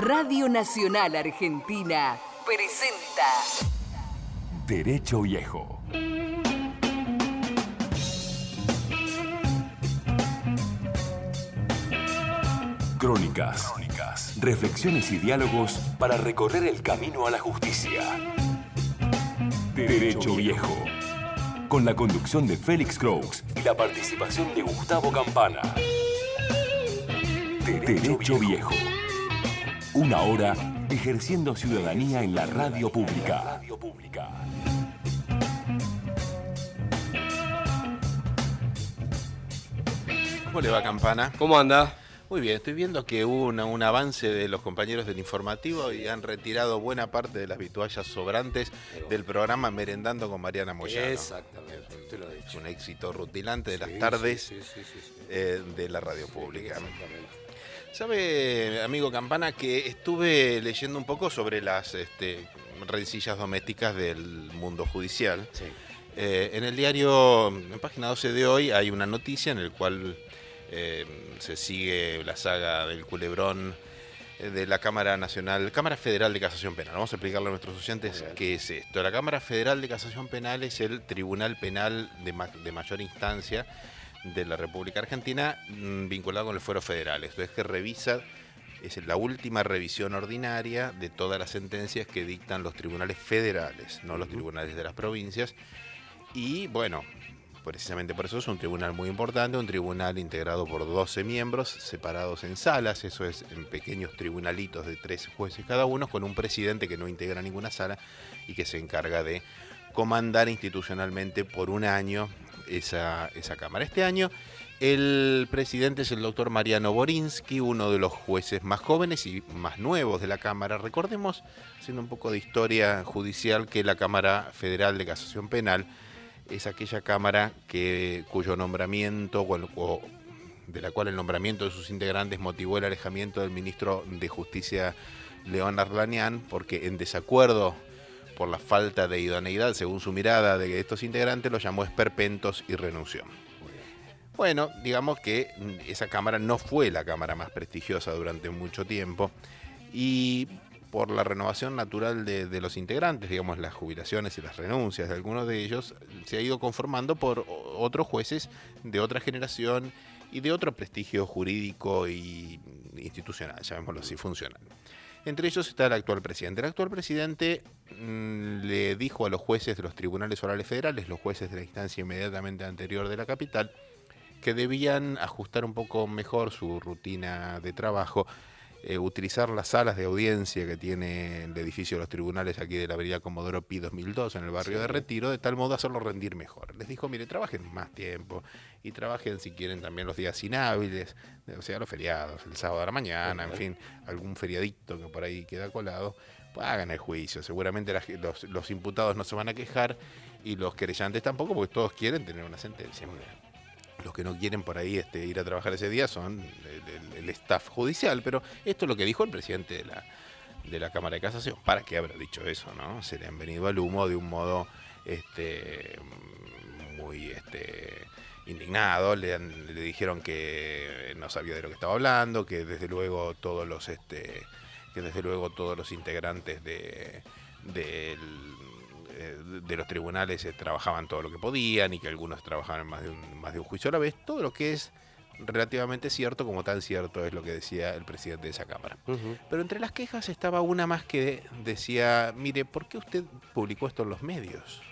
Radio Nacional Argentina presenta Derecho Viejo. Crónicas, reflexiones y diálogos para recorrer el camino a la justicia. Derecho Viejo. Con la conducción de Félix Croix y la participación de Gustavo Campana. Derecho Viejo. Una hora ejerciendo ciudadanía en la radio pública. ¿Cómo le va, Campana? ¿Cómo anda? Muy bien, estoy viendo que hubo una- un avance de los compañeros del informativo y han retirado buena parte de las vituallas sobrantes del programa Merendando con Mariana Moyano. Exactamente, usted lo ha dicho. Un éxito rutilante de las Sí, tardes sí, sí, sí, sí. eh, de la radio pública. Exactamente. ¿Sabe, amigo Campana, que estuve leyendo un poco sobre las este, rencillas domésticas del mundo judicial? Sí. Eh, en el diario, en página 12 de hoy, hay una noticia en el cual eh, se sigue la saga del culebrón eh, de la Cámara Nacional, Cámara Federal de Casación Penal. Vamos a explicarle a nuestros oyentes qué es esto. La Cámara Federal de Casación Penal es el tribunal penal de, ma- de mayor instancia de la República Argentina mm, vinculado con el fuero federal. Esto es que revisa, es la última revisión ordinaria de todas las sentencias que dictan los tribunales federales, no los tribunales de las provincias. Y bueno, precisamente por eso es un tribunal muy importante, un tribunal integrado por 12 miembros, separados en salas, eso es en pequeños tribunalitos de tres jueces cada uno, con un presidente que no integra ninguna sala y que se encarga de comandar institucionalmente por un año esa, esa Cámara. Este año el presidente es el doctor Mariano Borinsky, uno de los jueces más jóvenes y más nuevos de la Cámara. Recordemos, haciendo un poco de historia judicial, que la Cámara Federal de Casación Penal es aquella Cámara que, cuyo nombramiento o, o de la cual el nombramiento de sus integrantes motivó el alejamiento del ministro de Justicia León Arlanian, porque en desacuerdo por la falta de idoneidad, según su mirada, de estos integrantes, los llamó esperpentos y renunció. Bueno, digamos que mm, esa cámara no fue la cámara más prestigiosa durante mucho tiempo y por la renovación natural de, de los integrantes, digamos las jubilaciones y las renuncias de algunos de ellos, se ha ido conformando por otros jueces de otra generación y de otro prestigio jurídico y institucional, llamémoslo así, funcional. Entre ellos está el actual presidente. El actual presidente le dijo a los jueces de los tribunales orales federales, los jueces de la instancia inmediatamente anterior de la capital, que debían ajustar un poco mejor su rutina de trabajo, eh, utilizar las salas de audiencia que tiene el edificio de los tribunales aquí de la avenida Comodoro Pi 2002 en el barrio de Retiro, de tal modo hacerlo rendir mejor. Les dijo, mire, trabajen más tiempo y trabajen si quieren también los días inhábiles, o sea, los feriados, el sábado a la mañana, en fin, algún feriadito que por ahí queda colado, pues hagan el juicio. Seguramente la los, los imputados no se van a quejar y los querellantes tampoco, porque todos quieren tener una sentencia. Los que no quieren por ahí este, ir a trabajar ese día son el, el- el staff judicial, pero esto es lo que dijo el presidente de la, de la Cámara de Casación. ¿Para qué habrá dicho eso? no? Se le han venido al humo de un modo este, muy este, indignado. Le, han- le dijeron que no sabía de lo que estaba hablando, que desde luego todos los este, que desde luego todos los integrantes de, del eh, de los tribunales eh, trabajaban todo lo que podían y que algunos trabajaban más de, un, más de un juicio a la vez, todo lo que es relativamente cierto, como tan cierto es lo que decía el presidente de esa Cámara. Pero entre las quejas estaba una más que decía, mire, ¿por qué usted publicó esto en los medios,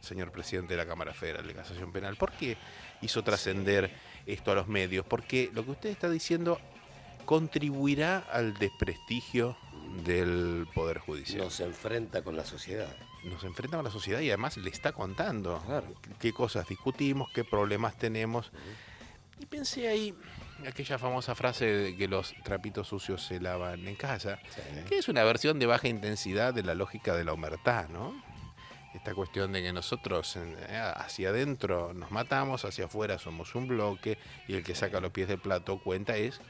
señor presidente de la Cámara Federal de Casación Penal? ¿Por qué hizo trascender esto a los medios? Porque lo que usted está diciendo contribuirá al desprestigio del Poder Judicial Nos enfrenta con la sociedad. nos enfrenta a la sociedad y además le está contando Claro. qué cosas discutimos, qué problemas tenemos. Y pensé ahí aquella famosa frase de que los trapitos sucios se lavan en casa, que es una versión de baja intensidad de la lógica de la humertad, ¿no? Esta cuestión de que nosotros eh, hacia adentro nos matamos, hacia afuera somos un bloque y el que saca los pies del plato cuenta es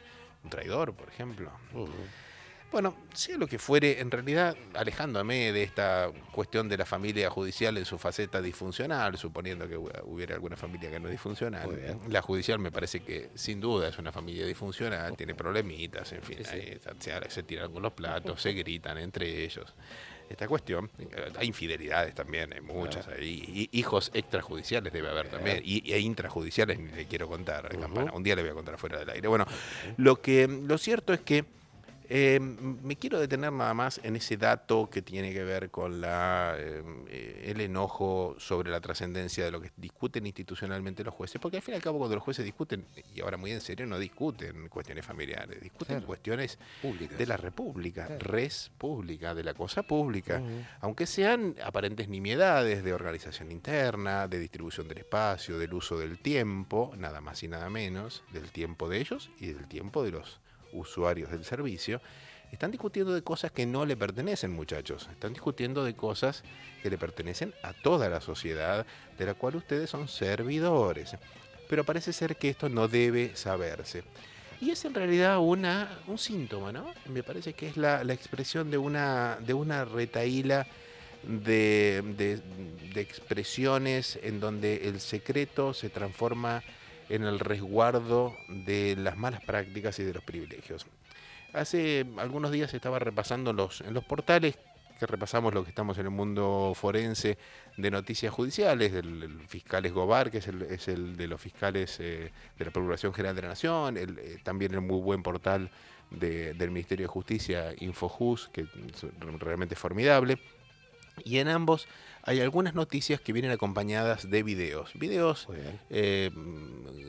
un traidor, por ejemplo. Bueno, sea lo que fuere, en realidad, alejándome de esta cuestión de la familia judicial en su faceta disfuncional, suponiendo que hubiera alguna familia que no es disfuncional, la judicial me parece que sin duda es una familia disfuncional, tiene problemitas, en fin, ahí se, se tiran con los platos, se gritan entre ellos. Esta cuestión, eh, hay infidelidades también, hay muchas ahí, y hijos extrajudiciales debe haber también, y, e intrajudiciales ni le quiero contar, Campana. un día le voy a contar fuera del aire. Bueno, lo que lo cierto es que eh, me quiero detener nada más en ese dato que tiene que ver con la, eh, eh, el enojo sobre la trascendencia de lo que discuten institucionalmente los jueces, porque al fin y al cabo cuando los jueces discuten, y ahora muy en serio, no discuten cuestiones familiares, discuten Claro. cuestiones Públicas. de la república, Claro. res pública, de la cosa pública, aunque sean aparentes nimiedades de organización interna, de distribución del espacio, del uso del tiempo, nada más y nada menos, del tiempo de ellos y del tiempo de los usuarios del servicio, están discutiendo de cosas que no le pertenecen, muchachos. Están discutiendo de cosas que le pertenecen a toda la sociedad, de la cual ustedes son servidores. Pero parece ser que esto no debe saberse. Y es en realidad una, un síntoma, ¿no? Me parece que es la, la expresión de una, de una retaíla de, de- de expresiones en donde el secreto se transforma en el resguardo de las malas prácticas y de los privilegios. Hace algunos días estaba repasando los, en los portales que repasamos lo que estamos en el mundo forense de noticias judiciales, el, el fiscal Escobar, que es el, es el de los fiscales eh, de la Procuración General de la Nación, el, eh, también el muy buen portal de- del Ministerio de Justicia, Infojus, que es realmente formidable. Y en ambos hay algunas noticias que vienen acompañadas de videos. Videos eh,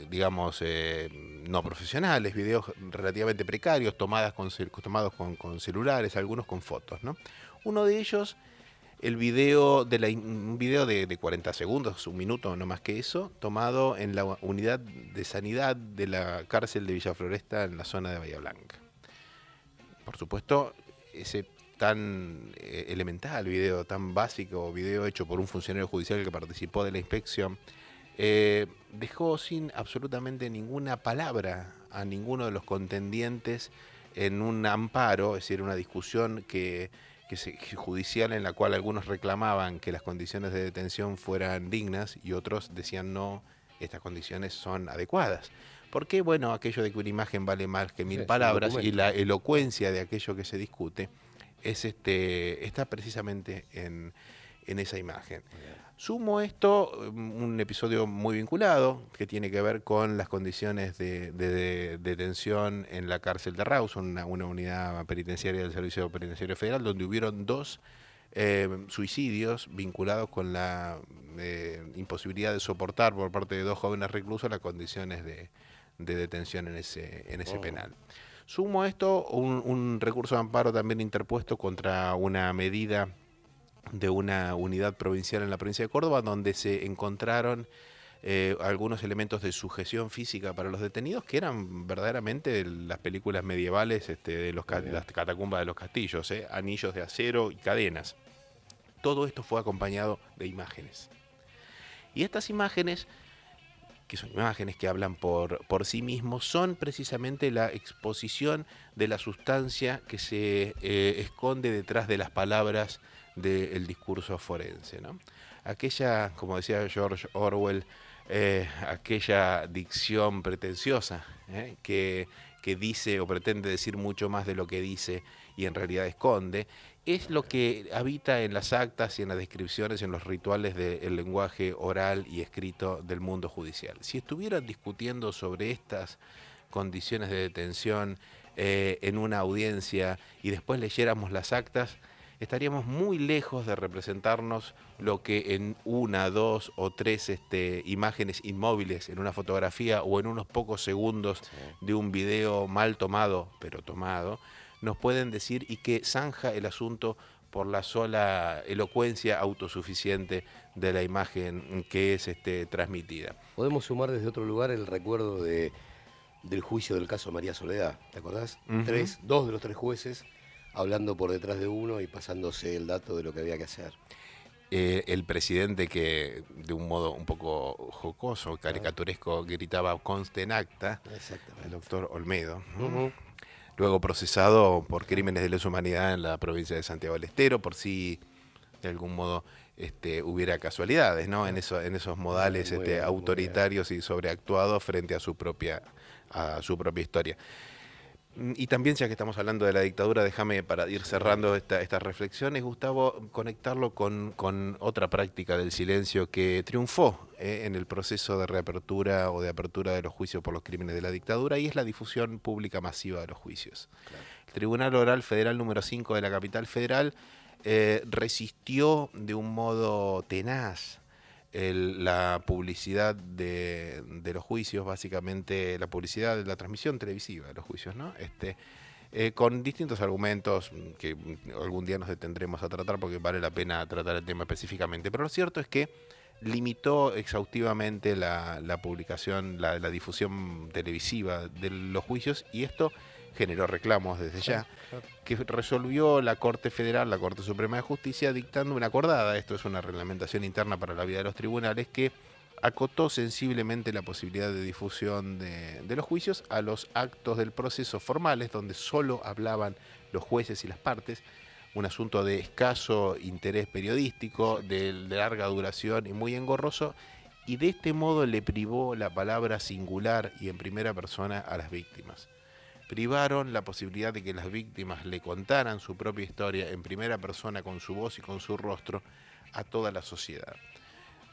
digamos, eh, no profesionales, videos relativamente precarios, tomadas con, tomados con, con celulares, algunos con fotos. ¿no? Uno de ellos, el video de la, un video de, de 40 segundos, un minuto, no más que eso, tomado en la unidad de sanidad de la cárcel de Villa Floresta en la zona de Bahía Blanca. Por supuesto, ese tan eh, elemental video, tan básico video hecho por un funcionario judicial que participó de la inspección, eh, dejó sin absolutamente ninguna palabra a ninguno de los contendientes en un amparo, es decir, una discusión que, que se- judicial en la cual algunos reclamaban que las condiciones de detención fueran dignas y otros decían no, estas condiciones son adecuadas. Porque, bueno, aquello de que una imagen vale más que mil palabras y la elocuencia de aquello que se discute es este, está precisamente en, en esa imagen. Sumo esto, um, un episodio muy vinculado, que tiene que ver con las condiciones de, de- de detención en la cárcel de Rawson, una, una unidad penitenciaria del Servicio Penitenciario Federal, donde hubieron dos eh, suicidios vinculados con la eh, imposibilidad de soportar por parte de dos jóvenes reclusos las condiciones de, de detención en ese, en ese Oh. penal. Sumo a esto un, un recurso de amparo también interpuesto contra una medida de una unidad provincial en la provincia de Córdoba, donde se encontraron eh, algunos elementos de sujeción física para los detenidos que eran verdaderamente de las películas medievales este, de los las catacumbas de los castillos, ¿eh? anillos de acero y cadenas. Todo esto fue acompañado de imágenes. Y estas imágenes, que son imágenes que hablan por, por sí mismos, son precisamente la exposición de la sustancia que se eh, esconde detrás de las palabras del discurso forense. ¿no? Aquella, como decía George Orwell, eh, aquella dicción pretenciosa ¿eh? que, que dice o pretende decir mucho más de lo que dice y en realidad esconde, es lo que habita en las actas y en las descripciones y en los rituales del lenguaje oral y escrito del mundo judicial. Si estuvieran discutiendo sobre estas condiciones de detención eh, en una audiencia y después leyéramos las actas, estaríamos muy lejos de representarnos lo que en una, dos o tres este, imágenes inmóviles en una fotografía o en unos pocos segundos de un video mal tomado, pero tomado, nos pueden decir y que zanja el asunto por la sola elocuencia autosuficiente de la imagen que es este, transmitida. Podemos sumar desde otro lugar el recuerdo de, del juicio del caso María Soledad, ¿te acordás? Tres, dos de los tres jueces hablando por detrás de uno y pasándose el dato de lo que había que hacer. Eh, el presidente que de un modo un poco jocoso, caricaturesco, gritaba conste en acta, el doctor Olmedo. Luego procesado por crímenes de lesa humanidad en la provincia de Santiago del Estero, por si de algún modo este, hubiera casualidades, ¿no? En, eso, en esos modales Muy este, muy autoritarios y sobreactuados frente a su propia, a su propia historia. Mm, Y también, ya que estamos hablando de la dictadura, déjame para ir cerrando esta- estas reflexiones, Gustavo, conectarlo con, con otra práctica del silencio que triunfó eh, en el proceso de reapertura o de apertura de los juicios por los crímenes de la dictadura, y es la difusión pública masiva de los juicios. El Tribunal Oral Federal número 5 de la capital federal eh, resistió de un modo tenaz la publicidad de, de los juicios, básicamente la publicidad de la transmisión televisiva de los juicios, ¿no? Este, eh, con distintos argumentos que algún día nos detendremos a tratar porque vale la pena tratar el tema específicamente. Pero lo cierto es que limitó exhaustivamente la, la publicación, la, la difusión televisiva de los juicios y esto generó reclamos desde ya, que resolvió la Corte Federal, la Corte Suprema de Justicia, dictando una acordada, esto es una reglamentación interna para la vida de los tribunales, que acotó sensiblemente la posibilidad de difusión de, de los juicios a los actos del proceso formales, donde solo hablaban los jueces y las partes, un asunto de escaso interés periodístico, de, de larga duración y muy engorroso, y de este modo le privó la palabra singular y en primera persona a las víctimas. Privaron la posibilidad de que las víctimas le contaran su propia historia en primera persona con su voz y con su rostro a toda la sociedad.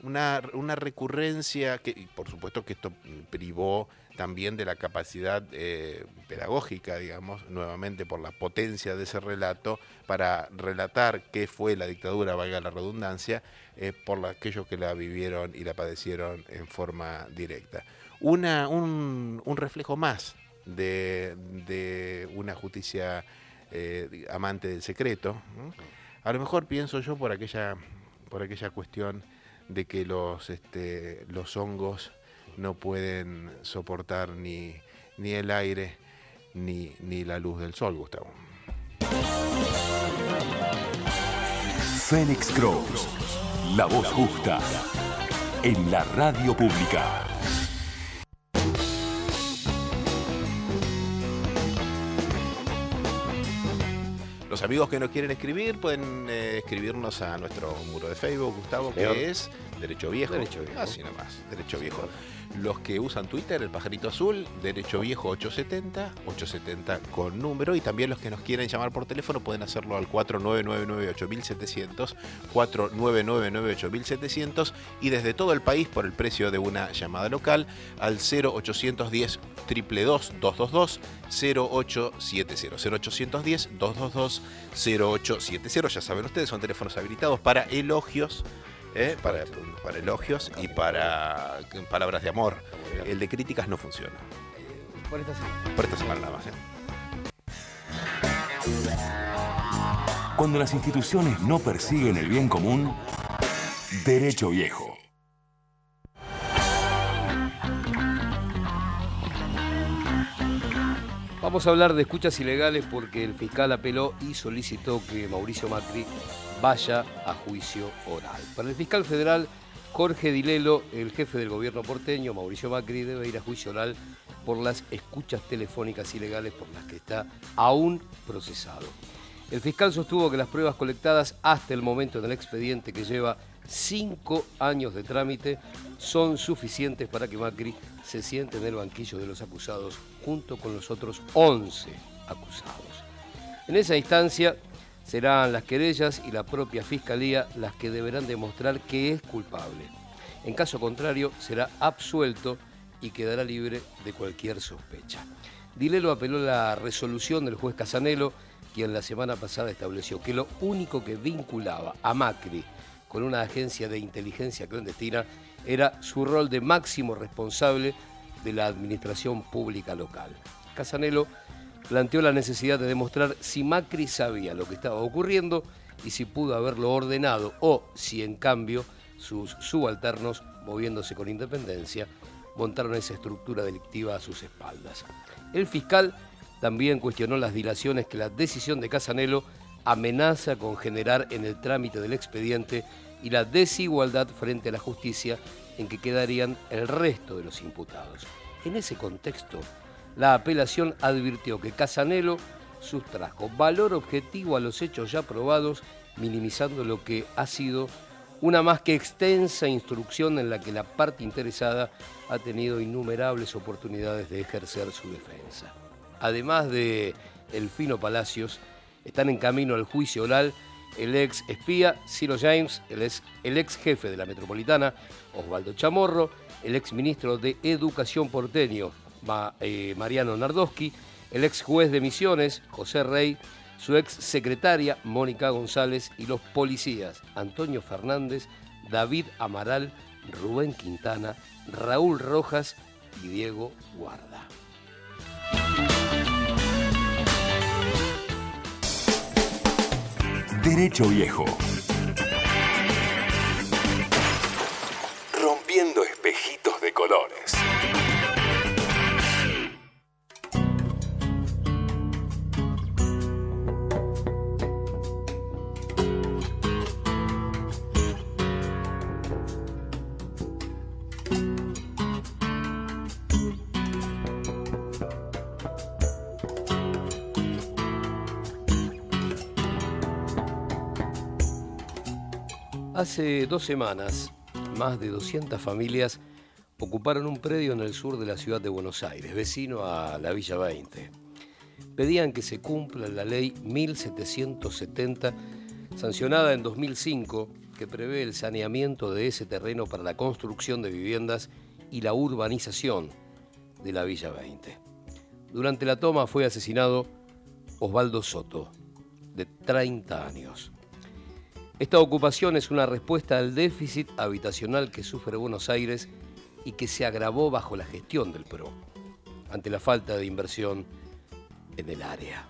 Una, una recurrencia que, por supuesto que esto privó también de la capacidad eh, pedagógica, digamos, nuevamente por la potencia de ese relato, para relatar qué fue la dictadura, valga la redundancia, eh, por aquellos que la vivieron y la padecieron en forma directa. Una, un, un reflejo más de, una justicia eh, amante del secreto. A lo mejor pienso yo por aquella, por aquella cuestión de que los, este, los hongos no pueden soportar ni, ni el aire ni, ni la luz del sol, Gustavo. Fénix Cross, la voz justa, en la radio pública. Los amigos que nos quieren escribir pueden eh, escribirnos a nuestro muro de Facebook, Gustavo, que es Derecho Viejo. Derecho Viejo. Así nomás, Derecho Viejo. Los que usan Twitter, el pajarito azul, Derecho Viejo 870, 870 con número. Y también los que nos quieren llamar por teléfono pueden hacerlo al 4999-8700, 4999-8700 y desde todo el país por el precio de una llamada local al 0810 222 222 0870 0810 222 0870 ya saben ustedes son teléfonos habilitados para elogios ¿eh? para, para elogios y para palabras de amor el de críticas no funciona Por esta semana. por esta semana nada más ¿eh? Cuando las instituciones no persiguen el bien común, Derecho Viejo. Vamos a hablar de escuchas ilegales porque el fiscal apeló y solicitó que Mauricio Macri vaya a juicio oral. Para el fiscal federal Jorge Dilelo, el jefe del gobierno porteño, Mauricio Macri, debe ir a juicio oral por las escuchas telefónicas ilegales por las que está aún procesado. El fiscal sostuvo que las pruebas colectadas hasta el momento del expediente que lleva cinco años de trámite son suficientes para que Macri se siente en el banquillo de los acusados junto con los otros 11 acusados. En esa instancia serán las querellas y la propia fiscalía las que deberán demostrar que es culpable. En caso contrario, será absuelto y quedará libre de cualquier sospecha. Dilelo apeló la resolución del juez Casanelo, quien la semana pasada estableció que lo único que vinculaba a Macri con una agencia de inteligencia clandestina era su rol de máximo responsable de la administración pública local. Casanelo planteó la necesidad de demostrar si Macri sabía lo que estaba ocurriendo y si pudo haberlo ordenado o si en cambio sus subalternos, moviéndose con independencia, montaron esa estructura delictiva a sus espaldas. El fiscal también cuestionó las dilaciones que la decisión de Casanelo amenaza con generar en el trámite del expediente y la desigualdad frente a la justicia en que quedarían el resto de los imputados. En ese contexto, La apelación advirtió que Casanelo sustrajo valor objetivo a los hechos ya probados, minimizando lo que ha sido una más que extensa instrucción en la que la parte interesada ha tenido innumerables oportunidades de ejercer su defensa. Además de Elfino Palacios, están en camino al juicio oral el ex espía Ciro James, el ex, el ex jefe de la metropolitana Osvaldo Chamorro, el ex ministro de Educación porteño eh, Mariano Nardowski, el ex juez de Misiones José Rey, su ex secretaria Mónica González y los policías Antonio Fernández, David Amaral, Rubén Quintana, Raúl Rojas y Diego Guarda. Derecho Viejo. Hace dos semanas, más de 200 familias ocuparon un predio en el sur de la ciudad de Buenos Aires, vecino a la Villa 20. Pedían que se cumpla la ley 1770, sancionada en 2005, que prevé el saneamiento de ese terreno para la construcción de viviendas y la urbanización de la Villa 20. Durante la toma fue asesinado Osvaldo Soto, de 30 años. Esta ocupación es una respuesta al déficit habitacional que sufre Buenos Aires y que se agravó bajo la gestión del PRO, ante la falta de inversión en el área.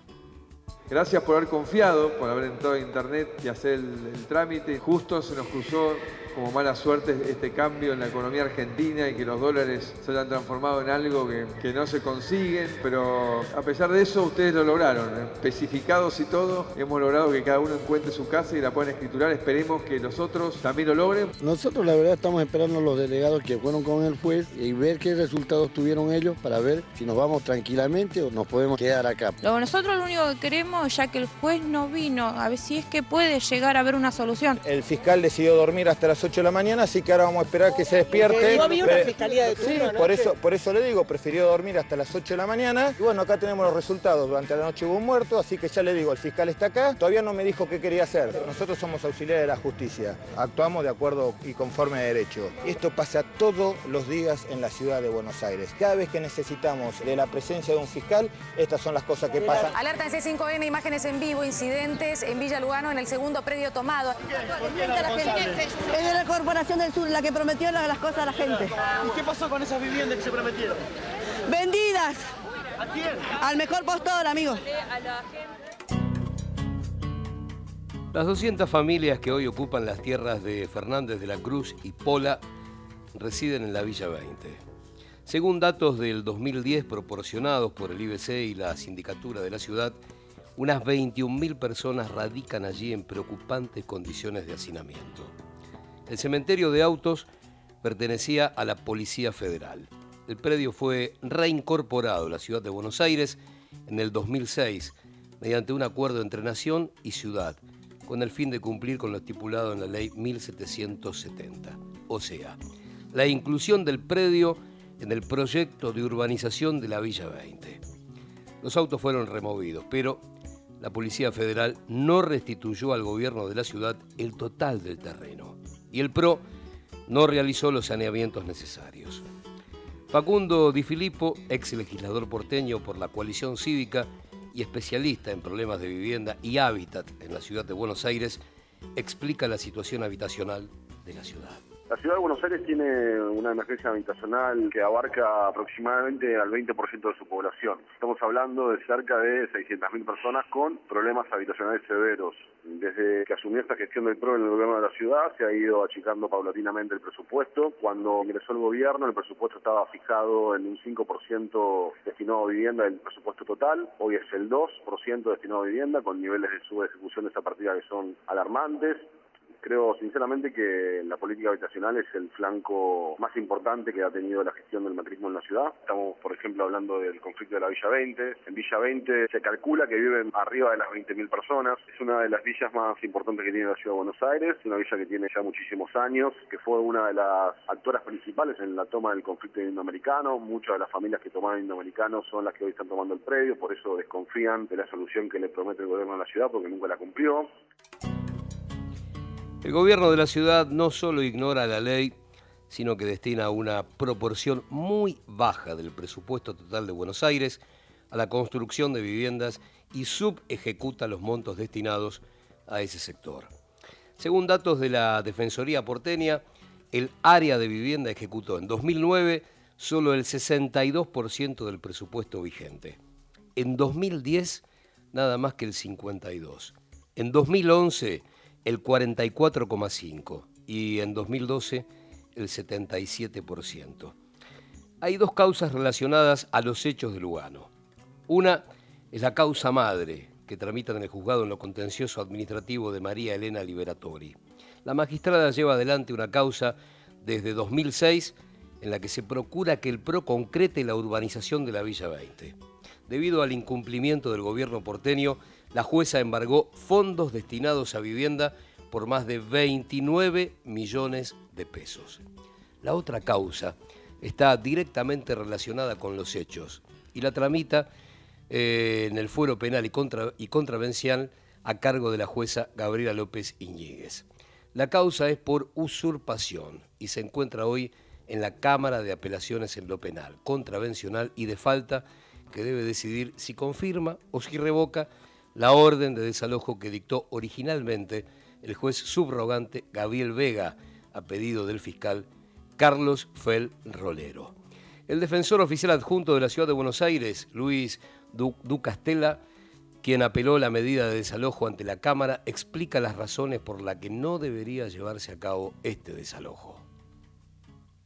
Gracias por haber confiado, por haber entrado a internet y hacer el, trámite. Justo se nos cruzó como mala suerte este cambio en la economía argentina y que los dólares se hayan transformado en algo que, no se consiguen, pero a pesar de eso ustedes lo lograron, ¿eh? especificados y todo, hemos logrado que cada uno encuentre su casa y la puedan escriturar, esperemos que los otros también lo logren. Nosotros la verdad estamos esperando los delegados que fueron con el juez y ver qué resultados tuvieron ellos para ver si nos vamos tranquilamente o nos podemos quedar acá. nosotros lo único que queremos, ya que el juez no vino, a ver si es que puede llegar a haber una solución. El fiscal decidió dormir hasta las 8 de la mañana, así que ahora vamos a esperar que se despierte. No había una fiscalía de turno, Sí, por eso, por eso le digo, prefirió dormir hasta las 8 de la mañana. Y bueno, acá tenemos los resultados. Durante la noche hubo un muerto, así que ya le digo, el fiscal está acá. Todavía no me dijo qué quería hacer. Nosotros somos auxiliares de la justicia. Actuamos de acuerdo y conforme a derecho. Esto pasa todos los días en la ciudad de Buenos Aires. Cada vez que necesitamos de la presencia de un fiscal, estas son las cosas que pasan. Alerta en C5N, imágenes en vivo, incidentes en Villa Lugano en el segundo predio tomado. De la Corporación del Sur la que prometió las cosas a la gente. ¿Y qué pasó con esas viviendas que se prometieron? Vendidas. ¿A quién? Al mejor postor, amigo. Las 200 familias que hoy ocupan las tierras de Fernández de la Cruz y Pola residen en la Villa 20. Según datos del 2010 proporcionados por el IBC y la sindicatura de la ciudad, unas 21.000 personas radican allí en preocupantes condiciones de hacinamiento. El cementerio de autos pertenecía a la Policía Federal. El predio fue reincorporado a la ciudad de Buenos Aires en el 2006 mediante un acuerdo entre nación y ciudad, con el fin de cumplir con lo estipulado en la ley 1770. O sea, la inclusión del predio en el proyecto de urbanización de la Villa 20. Los autos fueron removidos, pero la Policía Federal no restituyó al gobierno de la ciudad el total del terreno y el PRO no realizó los saneamientos necesarios. Facundo Di Filippo, ex legislador porteño por la coalición cívica y especialista en problemas de vivienda y hábitat en la ciudad de Buenos Aires, explica la situación habitacional de la ciudad. La ciudad de Buenos Aires tiene una emergencia habitacional que abarca aproximadamente al 20% de su población. Estamos hablando de cerca de 600.000 personas con problemas habitacionales severos. Desde que asumió esta gestión del PRO en el gobierno de la ciudad, se ha ido achicando paulatinamente el presupuesto. Cuando ingresó el gobierno, el presupuesto estaba fijado en un 5% destinado a vivienda del presupuesto total. Hoy es el 2% destinado a vivienda, con niveles de subejecución de esa partida que son alarmantes Creo sinceramente que la política habitacional es el flanco más importante que ha tenido la gestión del macrismo en la ciudad. Estamos, por ejemplo, hablando del conflicto de la Villa 20. En Villa 20 se calcula que viven arriba de las 20.000 personas. Es una de las villas más importantes que tiene la ciudad de Buenos Aires, una villa que tiene ya muchísimos años, que fue una de las actoras principales en la toma del conflicto indoamericano. Muchas de las familias que tomaron indoamericano son las que hoy están tomando el predio, por eso desconfían de la solución que le promete el gobierno de la ciudad, porque nunca la cumplió. El gobierno de la ciudad no solo ignora la ley, sino que destina una proporción muy baja del presupuesto total de Buenos Aires a la construcción de viviendas y subejecuta los montos destinados a ese sector. Según datos de la Defensoría porteña, el área de vivienda ejecutó en 2009 solo el 62% del presupuesto vigente. En 2010, nada más que el 52%. En 2011, el 44,5% y en 2012 el 77%. Hay dos causas relacionadas a los hechos de Lugano. Una es la causa madre, que tramitan en el juzgado en lo contencioso administrativo de María Elena Liberatori. La magistrada lleva adelante una causa desde 2006 en la que se procura que el PRO concrete la urbanización de la Villa 20. Debido al incumplimiento del gobierno porteño, la jueza embargó fondos destinados a vivienda por más de 29 millones de pesos. La otra causa está directamente relacionada con los hechos y la tramita eh, en el fuero penal y, contra, y contravencial a cargo de la jueza Gabriela López Iñiguez. La causa es por usurpación y se encuentra hoy en la Cámara de Apelaciones en lo penal, contravencional y de falta que debe decidir si confirma o si revoca la orden de desalojo que dictó originalmente el juez subrogante Gabriel Vega a pedido del fiscal Carlos Fel Rolero. El defensor oficial adjunto de la ciudad de Buenos Aires, Luis Ducastela, quien apeló la medida de desalojo ante la Cámara, explica las razones por las que no debería llevarse a cabo este desalojo.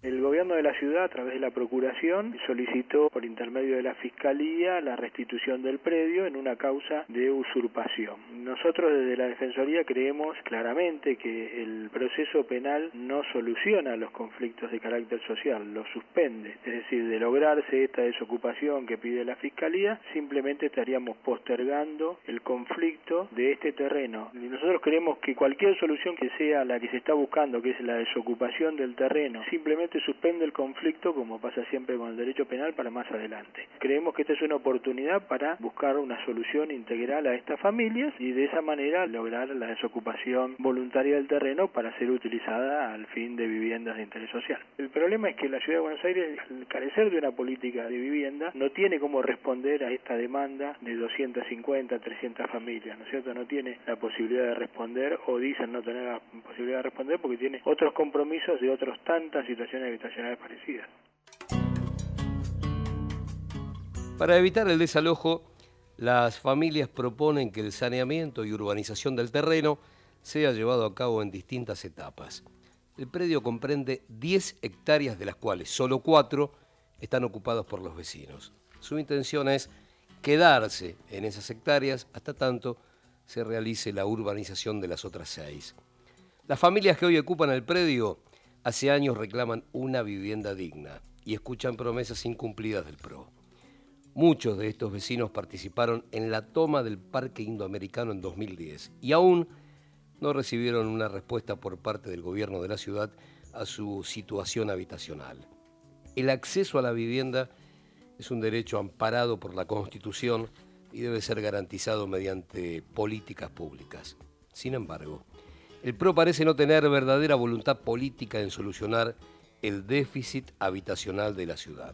El gobierno de la ciudad, a través de la Procuración, solicitó por intermedio de la Fiscalía la restitución del predio en una causa de usurpación. Nosotros desde la Defensoría creemos claramente que el proceso penal no soluciona los conflictos de carácter social, los suspende. Es decir, de lograrse esta desocupación que pide la Fiscalía, simplemente estaríamos postergando el conflicto de este terreno. Y nosotros creemos que cualquier solución que sea la que se está buscando, que es la desocupación del terreno, simplemente se suspende el conflicto, como pasa siempre con el derecho penal, para más adelante. Creemos que esta es una oportunidad para buscar una solución integral a estas familias y de esa manera lograr la desocupación voluntaria del terreno para ser utilizada al fin de viviendas de interés social. El problema es que la Ciudad de Buenos Aires, al carecer de una política de vivienda, no tiene cómo responder a esta demanda de 250, 300 familias, ¿no es cierto? No tiene la posibilidad de responder o dicen no tener la posibilidad de responder porque tiene otros compromisos de otras tantas situaciones parecidas. Para evitar el desalojo, las familias proponen que el saneamiento y urbanización del terreno sea llevado a cabo en distintas etapas. El predio comprende 10 hectáreas, de las cuales solo 4 están ocupadas por los vecinos. Su intención es quedarse en esas hectáreas hasta tanto se realice la urbanización de las otras 6. Las familias que hoy ocupan el predio hace años reclaman una vivienda digna y escuchan promesas incumplidas del PRO. Muchos de estos vecinos participaron en la toma del Parque Indoamericano en 2010 y aún no recibieron una respuesta por parte del gobierno de la ciudad a su situación habitacional. El acceso a la vivienda es un derecho amparado por la Constitución y debe ser garantizado mediante políticas públicas. Sin embargo, el PRO parece no tener verdadera voluntad política en solucionar el déficit habitacional de la ciudad.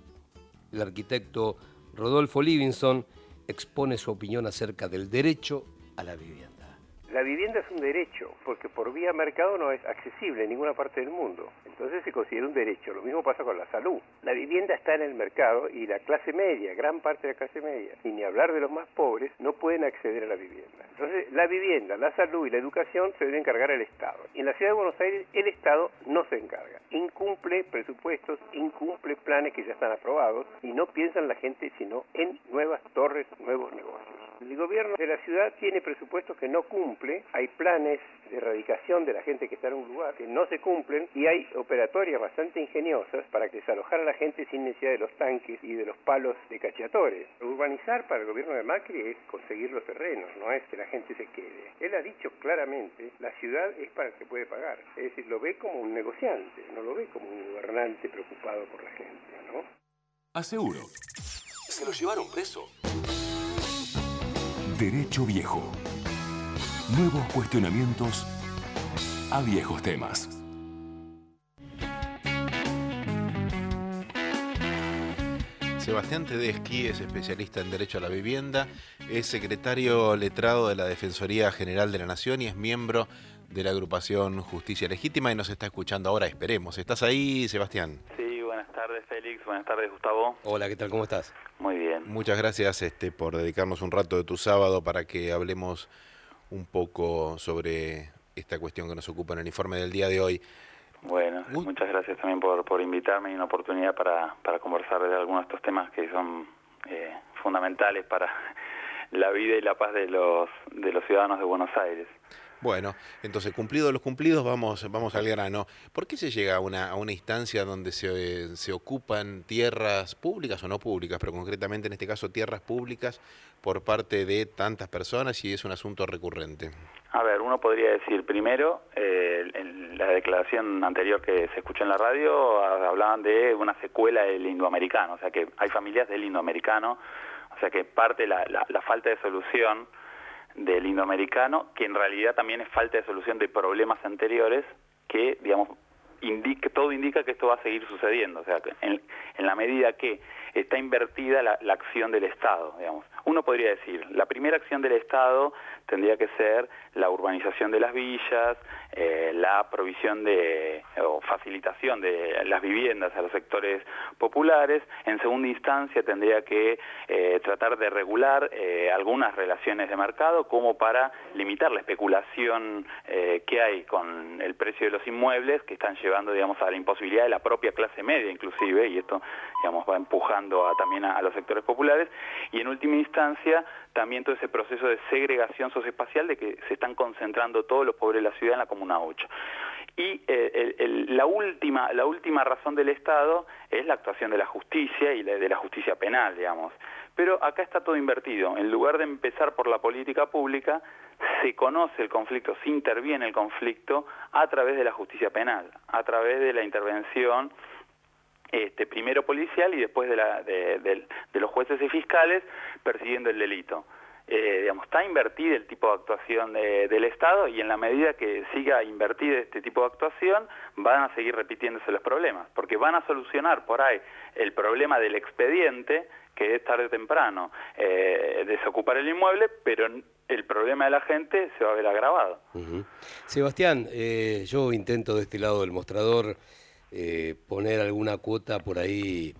El arquitecto Rodolfo Livingston expone su opinión acerca del derecho a la vivienda. La vivienda es un derecho, porque por vía mercado no es accesible en ninguna parte del mundo. Entonces se considera un derecho. Lo mismo pasa con la salud. La vivienda está en el mercado y la clase media, gran parte de la clase media, y ni hablar de los más pobres, no pueden acceder a la vivienda. Entonces la vivienda, la salud y la educación se debe encargar el Estado. Y en la ciudad de Buenos Aires el Estado no se encarga. Incumple presupuestos, incumple planes que ya están aprobados y no piensa en la gente sino en nuevas torres, nuevos negocios. El gobierno de la ciudad tiene presupuestos que no cumple, hay planes de erradicación de la gente que está en un lugar que no se cumplen y hay operatorias bastante ingeniosas para desalojar a la gente sin necesidad de los tanques y de los palos de cacheadores. Urbanizar para el gobierno de Macri es conseguir los terrenos, no es que la gente se quede. Él ha dicho claramente, la ciudad es para el que puede pagar. Es decir, lo ve como un negociante, no lo ve como un gobernante preocupado por la gente, ¿no? Aseguro. Se lo llevaron preso. Derecho Viejo. Nuevos cuestionamientos a viejos temas. Sebastián Tedeschi es especialista en Derecho a la Vivienda, es secretario letrado de la Defensoría General de la Nación y es miembro de la agrupación Justicia Legítima y nos está escuchando ahora, esperemos. ¿Estás ahí, Sebastián? Sí, buenas tardes Félix, buenas tardes Gustavo. Hola, ¿qué tal? ¿Cómo estás? Muy bien. Muchas gracias este, por dedicarnos un rato de tu sábado para que hablemos un poco sobre esta cuestión que nos ocupa en el informe del día de hoy. Bueno, muchas gracias también por, por invitarme y una oportunidad para, para conversar de algunos de estos temas que son eh, fundamentales para la vida y la paz de los, de los ciudadanos de Buenos Aires. Bueno, entonces cumplidos los cumplidos, vamos, vamos al grano. ¿Por qué se llega a una, instancia donde se, se ocupan tierras públicas o no públicas, pero concretamente en este caso tierras públicas por parte de tantas personas y es un asunto recurrente? A ver, uno podría decir primero, eh, en la declaración anterior que se escuchó en la radio hablaban de una secuela del indoamericano, o sea que hay familias del indoamericano, o sea que parte la, la, la falta de solución del indoamericano, que en realidad también es falta de solución de problemas anteriores que, digamos, todo indica que esto va a seguir sucediendo, o sea, que en la medida que está invertida la, acción del Estado, digamos. Uno podría decir, la primera acción del Estado tendría que ser la urbanización de las villas, eh, la provisión de o facilitación de las viviendas a los sectores populares. En segunda instancia tendría que eh, tratar de regular eh, algunas relaciones de mercado como para limitar la especulación que hay con el precio de los inmuebles que están llevando digamos a la imposibilidad de la propia clase media inclusive y esto digamos va empujando a- también a, los sectores populares y en última instancia también todo ese proceso de segregación socioespacial de que se están concentrando todos los pobres de la ciudad en la Comuna 8. Y eh, el- el- la, última, la última razón del Estado es la actuación de la justicia y la- de la justicia penal, digamos. Pero acá está todo invertido. En lugar de empezar por la política pública, se conoce el conflicto, se interviene el conflicto a través de la justicia penal, a través de la intervención este, primero policial y después de, la, de, los jueces y fiscales persiguiendo el delito. Eh, digamos, está invertido el tipo de actuación de- del Estado y en la medida que siga invertido este tipo de actuación van a seguir repitiéndose los problemas, porque van a solucionar por ahí el problema del expediente, que es tarde o temprano eh, desocupar el inmueble, pero el problema de la gente se va a ver agravado. Sebastián, eh, yo intento de este lado del mostrador eh, poner alguna cuota por ahí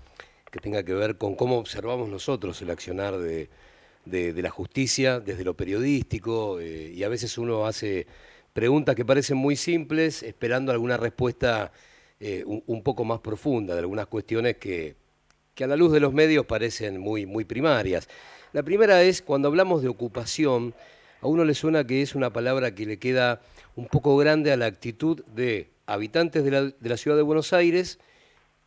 que tenga que ver con cómo observamos nosotros el accionar de, de- la justicia desde lo periodístico eh, y a veces uno hace preguntas que parecen muy simples esperando alguna respuesta eh, un, un poco más profunda de algunas cuestiones que, que a la luz de los medios parecen muy, muy primarias. La primera es cuando hablamos de ocupación, a uno le suena que es una palabra que le queda un poco grande a la actitud de habitantes de la, ciudad de Buenos Aires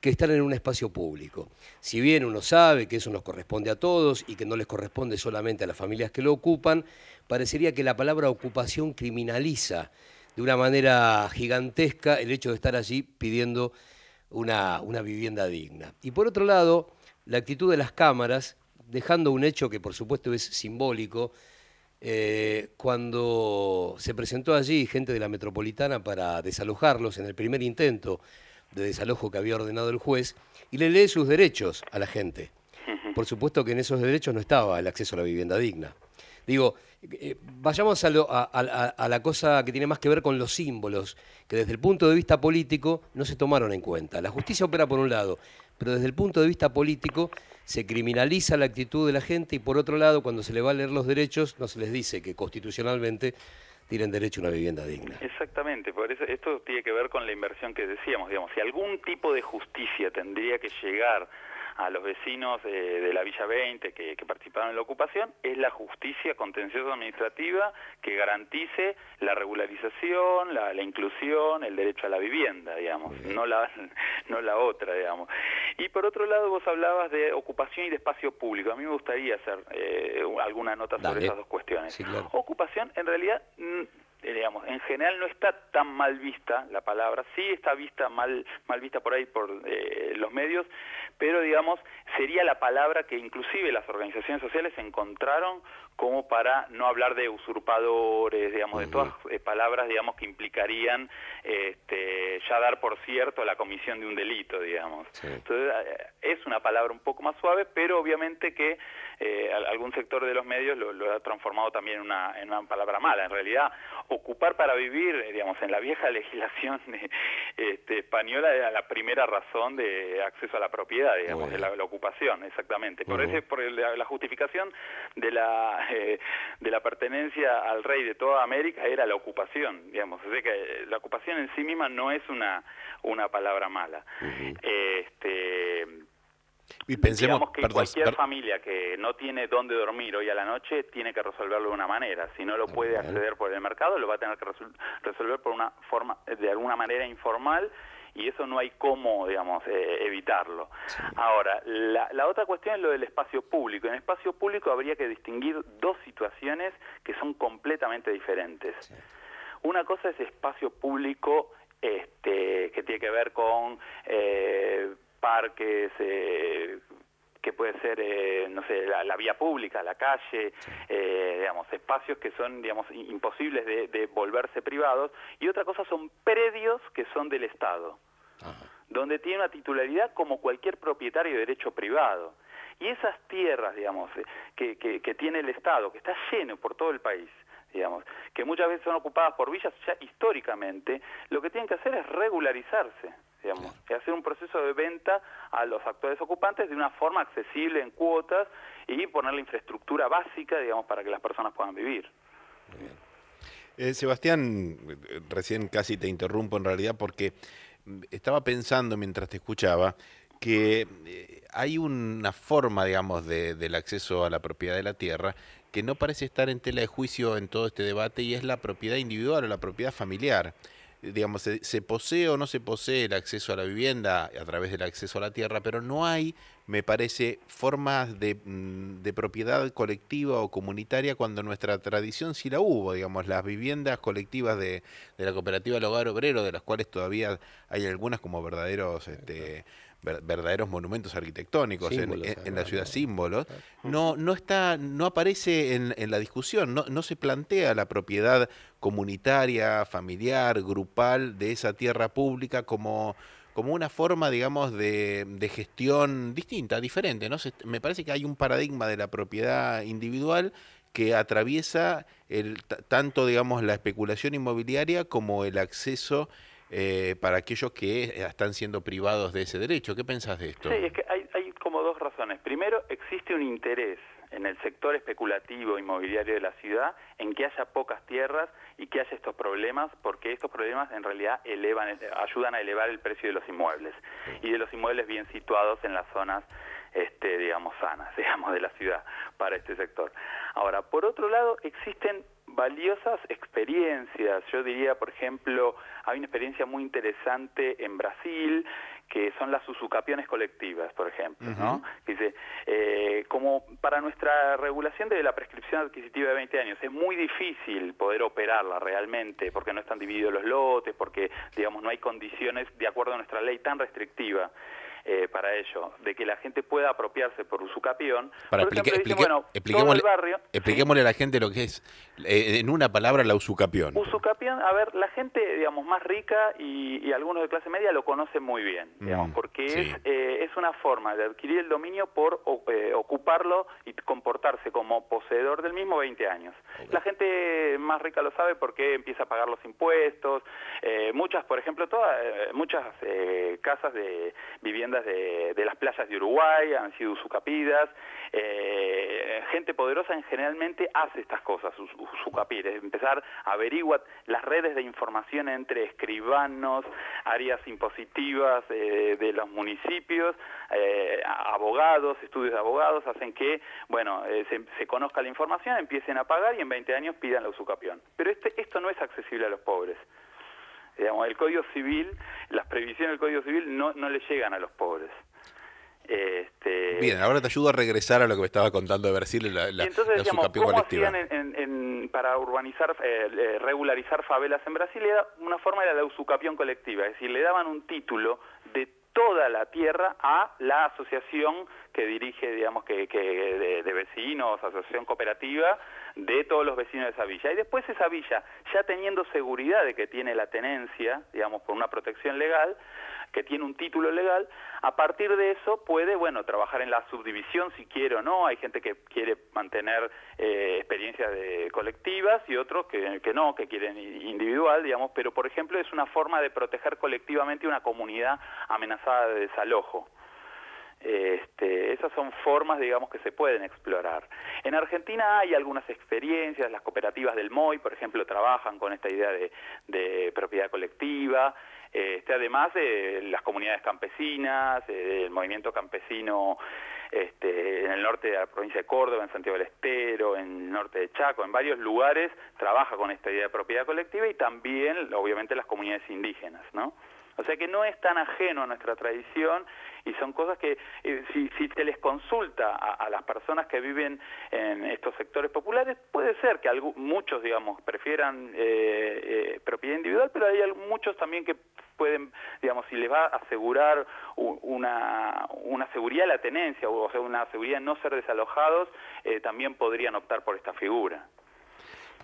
que están en un espacio público. Si bien uno sabe que eso nos corresponde a todos y que no les corresponde solamente a las familias que lo ocupan, parecería que la palabra ocupación criminaliza de una manera gigantesca el hecho de estar allí pidiendo una vivienda digna. Y por otro lado, la actitud de las cámaras, dejando un hecho que por supuesto es simbólico, eh, cuando se presentó allí gente de la metropolitana para desalojarlos en el primer intento de desalojo que había ordenado el juez, y le lee sus derechos a la gente. Por supuesto que en esos derechos no estaba el acceso a la vivienda digna. Digo, eh, vayamos a, lo- a- a- a la cosa que tiene más que ver con los símbolos, que desde el punto de vista político no se tomaron en cuenta. La justicia opera por un lado, pero desde el punto de vista político se criminaliza la actitud de la gente y por otro lado, cuando se le va a leer los derechos, no se les dice que constitucionalmente tienen derecho a una vivienda digna. Exactamente, por eso esto tiene que ver con la inversión que decíamos, digamos, si algún tipo de justicia tendría que llegar a los vecinos eh, de la Villa 20 que, que, participaron en la ocupación es la justicia contenciosa administrativa que garantice la regularización, la, la inclusión, el derecho a la vivienda, digamos, no la, no la otra, digamos. Y por otro lado, vos hablabas de ocupación y de espacio público. A mí me gustaría hacer eh, alguna nota sobre Dale. esas dos cuestiones. Sí, claro. Ocupación, en realidad, digamos, en general no está tan mal vista la palabra, sí está vista mal, mal vista por ahí por eh, los medios, pero digamos, sería la palabra que inclusive las organizaciones sociales encontraron como para no hablar de usurpadores, digamos, de todas eh, palabras, digamos, que implicarían este, ya dar por cierto la comisión de un delito, digamos. Entonces, eh, es una palabra un poco más suave, pero obviamente que eh, al- algún sector de los medios lo, lo ha transformado también en una, en una palabra mala. En realidad, ocupar para vivir, eh, digamos, en la vieja legislación eh, este, española era la primera razón de acceso a la propiedad, digamos, de la, la ocupación, exactamente. Por, Ujú. ese, por la, la justificación de la, eh, de la pertenencia al rey de toda América era la ocupación, digamos. O sea que eh, la ocupación en sí misma no es una, una palabra mala. Este Y pensemos, digamos que perdón, cualquier familia que no tiene dónde dormir hoy a la noche tiene que resolverlo de una manera. Si no lo puede acceder por el mercado, lo va a tener que resol- resolver por una forma, de alguna manera informal y eso no hay cómo, digamos, eh, evitarlo. Ahora, la, la otra cuestión es lo del espacio público. En el espacio público habría que distinguir dos situaciones que son completamente diferentes. Una cosa es espacio público este, que tiene que ver con eh, parques, eh, que puede ser, eh, no sé, la, la vía pública, la calle, eh, digamos, espacios que son, digamos, imposibles de, de volverse privados. Y otra cosa son predios que son del Estado, donde tiene una titularidad como cualquier propietario de derecho privado. Y esas tierras, digamos, eh, que, que, que tiene el Estado, que está lleno por todo el país, digamos, que muchas veces son ocupadas por villas ya históricamente, lo que tienen que hacer es regularizarse, digamos, y hacer un proceso de venta a los actuales ocupantes de una forma accesible en cuotas y poner la infraestructura básica, digamos, para que las personas puedan vivir. Eh, Sebastián, recién casi te interrumpo en realidad porque estaba pensando mientras te escuchaba que eh, hay una forma, digamos, de- del acceso a la propiedad de la tierra que no parece estar en tela de juicio en todo este debate y es la propiedad individual o la propiedad familiar. Digamos, se, se posee o no se posee el acceso a la vivienda a través del acceso a la tierra, pero no hay, me parece, formas de, mm, propiedad colectiva o comunitaria cuando nuestra tradición sí la hubo, digamos, las viviendas colectivas de, de la cooperativa del Hogar Obrero, de las cuales todavía hay algunas como verdaderos este, ver- verdaderos monumentos arquitectónicos en- Símbolos, en, en la ciudad símbolos, no, no está, no aparece en, en la discusión, no, no se plantea la propiedad comunitaria, familiar, grupal de esa tierra pública como, como una forma, digamos, de, de gestión distinta, diferente. ¿no? Se- me parece que hay un paradigma de la propiedad individual que atraviesa el, tanto, digamos, la especulación inmobiliaria como el acceso eh, para aquellos que eh, están siendo privados de ese derecho. ¿Qué pensás de esto? Sí, es que hay, como dos razones. Primero, existe un interés en el sector especulativo inmobiliario de la ciudad en que haya pocas tierras y que haya estos problemas, porque estos problemas en realidad elevan, eh, ayudan a elevar el precio de los inmuebles y de los inmuebles bien situados en las zonas, este, digamos, sanas, digamos, de la ciudad para este sector. Ahora, por otro lado, existen valiosas experiencias. Yo diría, por ejemplo, hay una experiencia muy interesante en Brasil que son las usucapiones colectivas, por ejemplo, ¿no? Que dice, eh, como para nuestra regulación de la prescripción adquisitiva de 20 años es muy difícil poder operarla realmente porque no están divididos los lotes, porque, digamos, no hay condiciones de acuerdo a nuestra ley tan restrictiva. eh, para ello, de que la gente pueda apropiarse por usucapión. Para por explique- ejemplo, bueno, todo expliquémosle, el barrio, expliquémosle a la gente lo que es, eh, en una palabra, la usucapión. Usucapión, a ver, la gente, digamos, más rica y, y algunos de clase media lo conocen muy bien, digamos, Mm, porque sí. es, eh, es una forma de adquirir el dominio por eh, ocuparlo y comportarse como poseedor del mismo 20 años. La gente más rica lo sabe porque empieza a pagar los impuestos, eh, muchas, por ejemplo, todas, eh, muchas casas de viviendas de, de las playas de Uruguay, han sido usucapidas. Eh, gente poderosa en generalmente hace estas cosas, usucapir, es empezar a averiguar las redes de información entre escribanos, áreas impositivas eh, de los municipios, eh, abogados, estudios de abogados, hacen que, bueno, eh, se, se conozca la información, empiecen a pagar y en 20 años pidan la usucapión. Pero este, esto no es accesible a los pobres. Digamos, el Código Civil, las previsiones del Código Civil no, no le llegan a los pobres. Este, Bien, ahora te ayudo a regresar a lo que me estaba contando de Brasil, la, la, y entonces, la usucapión ¿cómo colectiva. hacían en- en- en- para urbanizar, eh, eh, regularizar favelas en Brasil? Era una forma era la usucapión colectiva, es decir, le daban un título de toda la tierra a la asociación que dirige, digamos, que, que de, de vecinos, asociación cooperativa, de todos los vecinos de esa villa. Y después esa villa, ya teniendo seguridad de que tiene la tenencia, digamos, por una protección legal, que tiene un título legal, a partir de eso puede, bueno, trabajar en la subdivisión si quiere o no. Hay gente que quiere mantener eh, experiencias de colectivas y otros que, no, que quieren individual, digamos, pero por ejemplo es una forma de proteger colectivamente una comunidad amenazada de desalojo. Este, esas son formas, digamos, que se pueden explorar. En Argentina hay algunas experiencias, las cooperativas del MOI, por ejemplo, trabajan con esta idea de, de propiedad colectiva, este, además de las comunidades campesinas, eh, el movimiento campesino este, en el norte de la provincia de Córdoba, en Santiago del Estero, en el norte de Chaco, en varios lugares trabaja con esta idea de propiedad colectiva y también, obviamente, las comunidades indígenas, ¿no? O sea que no es tan ajeno a nuestra tradición y son cosas que eh, si, si se les consulta a, a las personas que viven en estos sectores populares, puede ser que muchos, digamos, prefieran eh, eh, propiedad individual, pero hay muchos también que pueden, digamos, si les va a asegurar una, una seguridad de la tenencia, o sea, una seguridad de no ser desalojados, eh, también podrían optar por esta figura.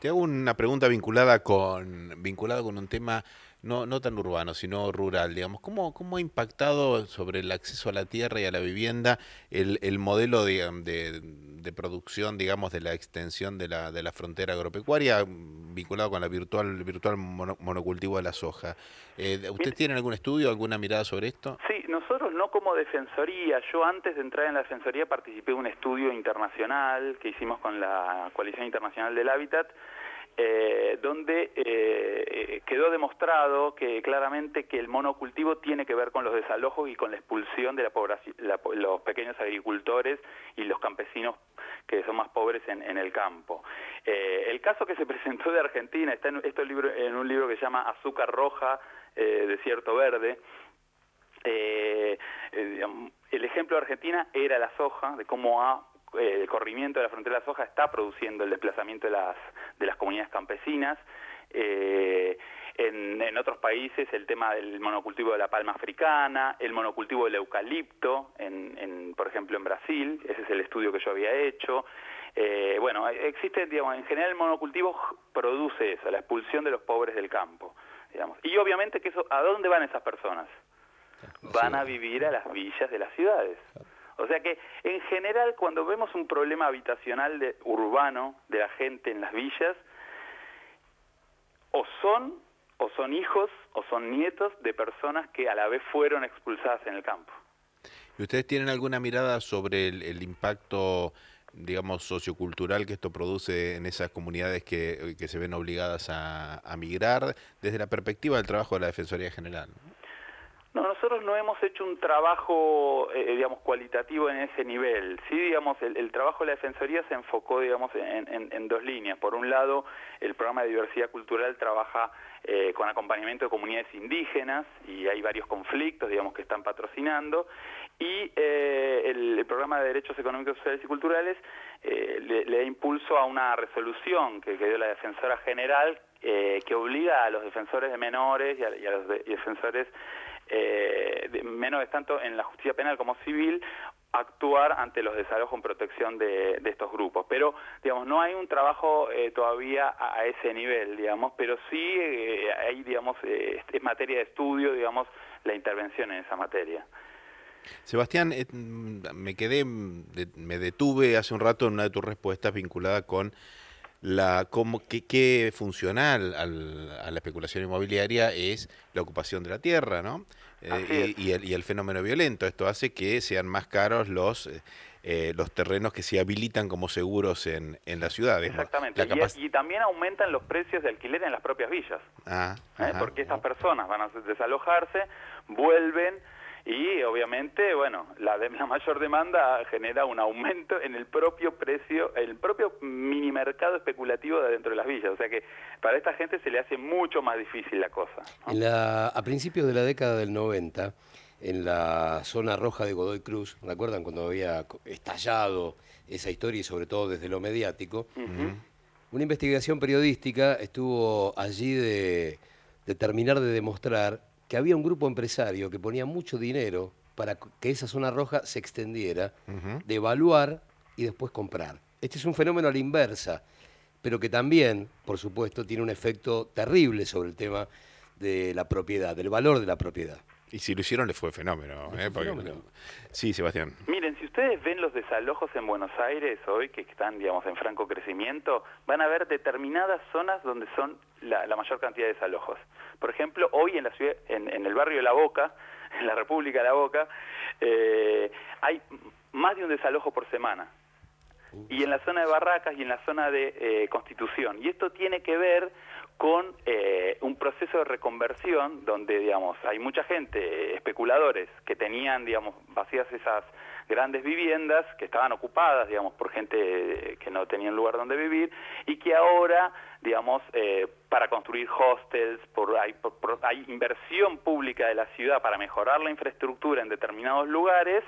Te hago una pregunta vinculada con vinculada con un tema no, no tan urbano, sino rural, digamos. ¿Cómo, ¿Cómo ha impactado sobre el acceso a la tierra y a la vivienda el, el modelo de, de, de producción, digamos, de la extensión de la, de la frontera agropecuaria mm, vinculado con la virtual, el virtual mono- monocultivo de la soja? Eh, ¿Usted tiene algún estudio, alguna mirada sobre esto? Sí, nosotros no como defensoría. Yo antes de entrar en la defensoría participé de un estudio internacional que hicimos con la Coalición Internacional del Hábitat, eh, donde eh, eh, quedó demostrado que claramente que el monocultivo tiene que ver con los desalojos y con la expulsión de la población, la los pequeños agricultores y los campesinos que son más pobres en, en el campo. Eh, el caso que se presentó de Argentina está en, esto libro, en un libro que se llama Azúcar Roja, Desierto Verde, el ejemplo de Argentina era la soja, de cómo ha, el corrimiento de la frontera de la soja está produciendo el desplazamiento de las, de las comunidades campesinas. Eh, en, en otros países el tema del monocultivo de la palma africana, el monocultivo del eucalipto, en, en, por ejemplo en Brasil, ese es el estudio que yo había hecho. Eh, bueno, existe, digamos, en general el monocultivo produce eso, la expulsión de los pobres del campo. Digamos. Y obviamente que eso, ¿a dónde van esas personas? van a vivir a las villas de las ciudades. O sea que, en general, cuando vemos un problema habitacional de, urbano de la gente en las villas, o son, o son hijos, o son nietos de personas que a la vez fueron expulsadas en el campo. ¿Y ustedes tienen alguna mirada sobre el, impacto, digamos, sociocultural que esto produce en esas comunidades que, que se ven obligadas a, a migrar desde la perspectiva del trabajo de la Defensoría General? No, nosotros no hemos hecho un trabajo, eh, digamos, cualitativo en ese nivel. Sí, digamos, el, trabajo de la Defensoría se enfocó, digamos, en, dos líneas. Por un lado, el programa de diversidad cultural trabaja eh, con acompañamiento de comunidades indígenas y hay varios conflictos, digamos, que están patrocinando. Y eh, el, programa de derechos económicos, sociales y culturales eh, le, le da impulso a una resolución que, que dio la Defensora General eh, que obliga a los defensores de menores y a, los defensores eh, de menores tanto en la justicia penal como civil actuar ante los desalojos en protección de, de estos grupos. Pero, digamos, no hay un trabajo eh, todavía a, ese nivel, digamos, pero sí eh, hay, digamos, eh, es materia de estudio, digamos, la intervención en esa materia. Sebastián, eh, mm, me quedé, mm, me detuve hace un rato en una de tus respuestas vinculada con la cómo, qué, qué funcional al- a la especulación inmobiliaria es la ocupación de la tierra, ¿no? Eh, y, y el, y el fenómeno violento. Esto hace que sean más caros los, eh, eh, los terrenos que se habilitan como seguros en, en las ciudades. Exactamente. La Y- también aumentan los precios de alquiler en las propias villas. Ah, ¿eh? porque estas personas van a desalojarse, vuelven y obviamente, bueno, la, de- la mayor demanda genera un aumento en el propio precio, el propio mini mercado especulativo de dentro de las villas. O sea que para esta gente se le hace mucho más difícil la cosa. En la- a principios de la década del 90, en la zona roja de Godoy Cruz, ¿recuerdan cuando había co- estallado esa historia y sobre todo desde lo mediático? Una investigación periodística estuvo allí de, de terminar de demostrar que había un grupo empresario que ponía mucho dinero para que esa zona roja se extendiera, de evaluar y después comprar. Este es un fenómeno a la inversa, pero que también, por supuesto, tiene un efecto terrible sobre el tema de la propiedad, del valor de la propiedad. Y si lo hicieron, le fue fenómeno. ¿eh? fue Porque- fenómeno. Sí, Sebastián. Miren, si ustedes ven los desalojos en Buenos Aires hoy, que están, digamos, en franco crecimiento, van a ver determinadas zonas donde son la, la mayor cantidad de desalojos. Por ejemplo, hoy en la ciudad, en, en el barrio de La Boca, en la República de La Boca, eh, hay más de un desalojo por semana. Y en la zona de Barracas y en la zona de eh, Constitución. Y esto tiene que ver con eh, un proceso de reconversión donde, digamos, hay mucha gente, eh, especuladores, que tenían, digamos, vacías esas grandes viviendas que estaban ocupadas, digamos, por gente eh, que no tenían lugar donde vivir y que ahora, digamos, eh, para construir hostels, por, hay, por- hay inversión pública de la ciudad para mejorar la infraestructura en determinados lugares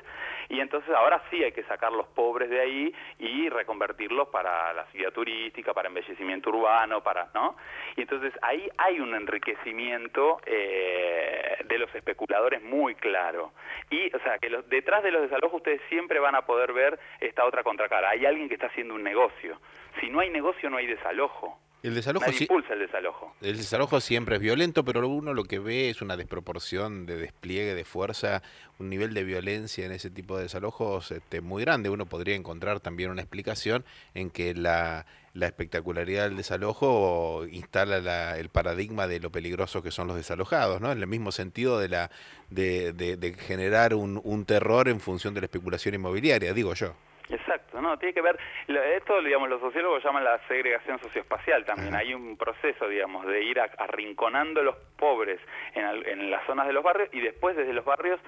y entonces ahora sí hay que sacar los pobres de ahí y reconvertirlos para la ciudad turística, para embellecimiento urbano, para, ¿no? Y entonces ahí hay un enriquecimiento eh, de los especuladores muy claro. Y, o sea, que los, detrás de los desalojos ustedes siempre van a poder ver esta otra contracara. Hay alguien que está haciendo un negocio. Si no hay negocio, no hay desalojo. El desalojo Nadie sí- impulsa el desalojo. El desalojo siempre es violento, pero uno lo que ve es una desproporción de despliegue de fuerza, un nivel de violencia en ese tipo de desalojos este, muy grande. Uno podría encontrar también una explicación en que la, la espectacularidad del desalojo instala la- el paradigma de lo peligroso que son los desalojados, ¿no? En el mismo sentido de, la, de, de- de generar un, un terror en función de la especulación inmobiliaria, digo yo. Exacto, no, tiene que ver, lo- esto, digamos, los sociólogos llaman la segregación socioespacial también. Hay un proceso, digamos, de ir arrinconando a los pobres en, al- en las zonas de los barrios y después desde los barrios,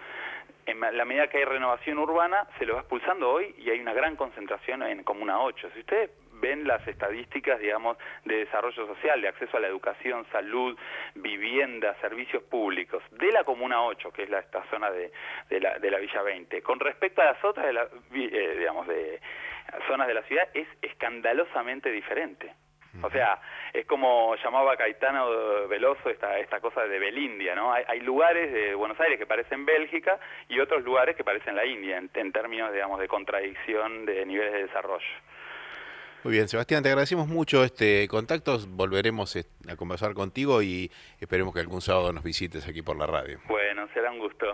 en la medida que hay renovación urbana, se los va expulsando hoy y hay una gran concentración en Comuna 8. Si ustedes ven las estadísticas, digamos, de desarrollo social, de acceso a la educación, salud, vivienda, servicios públicos, de la Comuna 8, que es la, esta zona de, de la, de la Villa 20, con respecto a las otras, de la, eh, digamos, de zonas de la ciudad, es escandalosamente diferente. O sea, es como llamaba Caetano Veloso esta, esta cosa de Belindia, ¿no? Hay, hay lugares de Buenos Aires que parecen Bélgica y otros lugares que parecen la India, en, en términos, digamos, de contradicción de niveles de desarrollo. Muy bien, Sebastián, te agradecemos mucho este contacto. Volveremos eh, a conversar contigo y esperemos que algún sábado nos visites aquí por la radio. Bueno, será un gusto.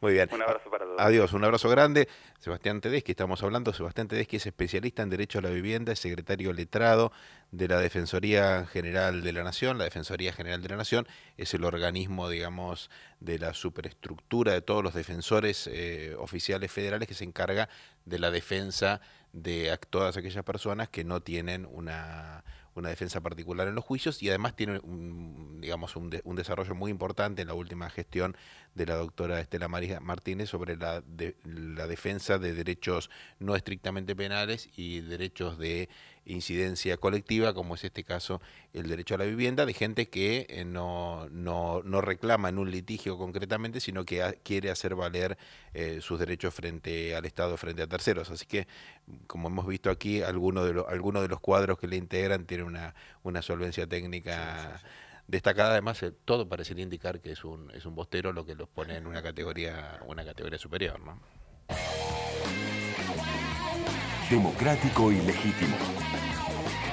Muy bien. Un abrazo para todos. Adiós, un abrazo grande. Sebastián Tedeschi, estamos hablando. Sebastián Tedeschi es especialista en Derecho a la Vivienda, es secretario letrado de la Defensoría General de la Nación. La Defensoría General de la Nación es el organismo, digamos, de la superestructura de todos los defensores eh, oficiales federales que se encarga de la defensa de a- todas aquellas personas que no tienen una, una defensa particular en los juicios y además tiene un, digamos, un, de- un desarrollo muy importante en la última gestión de la doctora Estela María Martínez sobre la defensa de derechos no estrictamente penales y derechos de incidencia colectiva, como es este caso el derecho a la vivienda, de gente que eh, no, no, no reclama en un litigio concretamente, sino que ha- quiere hacer valer eh, sus derechos frente al Estado, frente a terceros. Así que, como hemos visto aquí, algunos de, los algunos de los cuadros que le integran tienen una, una solvencia técnica destacada. Además, eh, todo parecería indicar que es un, es un bostero, lo que los pone en una categoría, una categoría superior. ¿no? Democrático y legítimo.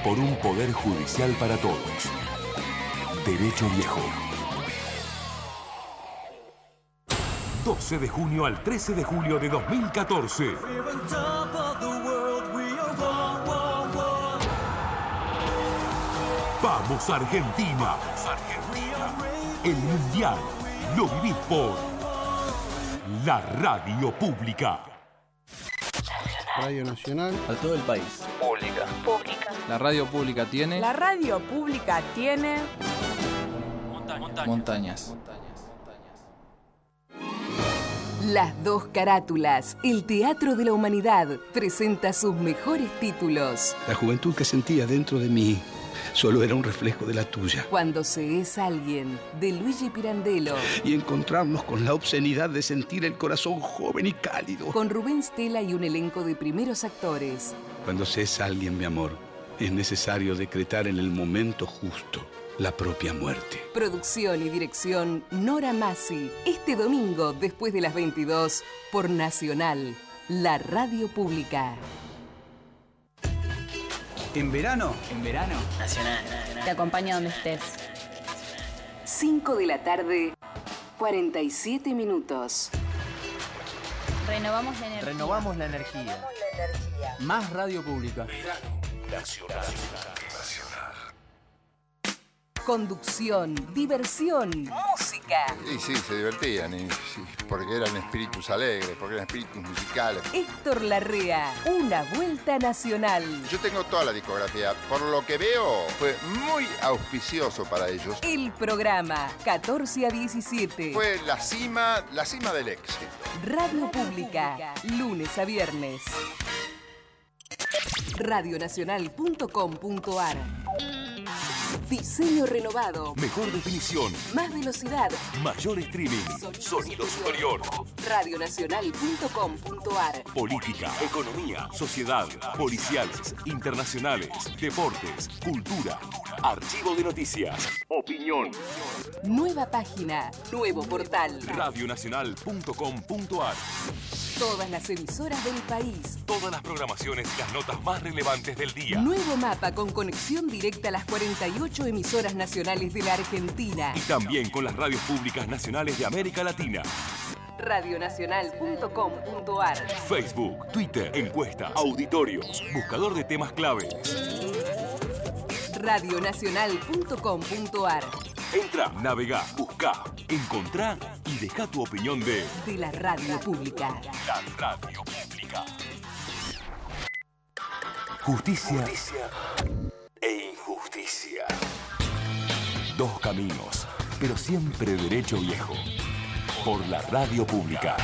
Por un poder judicial para todos. Derecho Viejo. 12 de junio al 13 de julio de 2014. Vamos Argentina. El Mundial lo vivís por la radio pública. Radio Nacional. A todo el país. Pública. La radio pública tiene. La radio pública tiene. Montañas. Las dos carátulas, el Teatro de la Humanidad, presenta sus mejores títulos. La juventud que sentía dentro de mí solo era un reflejo de la tuya. Cuando se es alguien, de Luigi Pirandello. Y encontrarnos con la obscenidad de sentir el corazón joven y cálido. Con Rubén Stella y un elenco de primeros actores. Cuando se es alguien, mi amor, es necesario decretar en el momento justo la propia muerte. Producción y dirección Nora Massi. Este domingo, después de las 22, por Nacional, la radio pública. En verano, En verano. Nacional. Te acompaña donde estés. 5 de la tarde, 47 minutos. Renovamos la energía. Renovamos la energía. Más radio pública. Nacional. Conducción, diversión, música. Y sí, se divertían, y, sí, porque eran espíritus alegres, porque eran espíritus musicales. Héctor Larrea, una vuelta nacional. Yo tengo toda la discografía. Por lo que veo, fue muy auspicioso para ellos. El programa, 14 a 17. Fue la cima, la cima del éxito. Radio Pública, lunes a viernes. Radionacional.com.ar Diseño renovado. Mejor definición. Más velocidad. Mayor streaming. Sonido superior. Radionacional.com.ar Política, economía, sociedad, policiales, internacionales, deportes, cultura, archivo de noticias, opinión. Nueva página. Nuevo portal. Radionacional.com.ar Todas las emisoras del país. Todas las programaciones y las notas más relevantes del día. Nuevo mapa con conexión directa a las 48 emisoras nacionales de la Argentina. Y también con las radios públicas nacionales de América Latina. Radionacional.com.ar Facebook, Twitter, encuestas, auditorios, buscador de temas clave. Radionacional.com.ar Entra, navega, busca, encontrá y deja tu opinión de De la radio pública. la radio pública. Justicia, e injusticia. Dos caminos, pero siempre derecho viejo. Por la radio pública.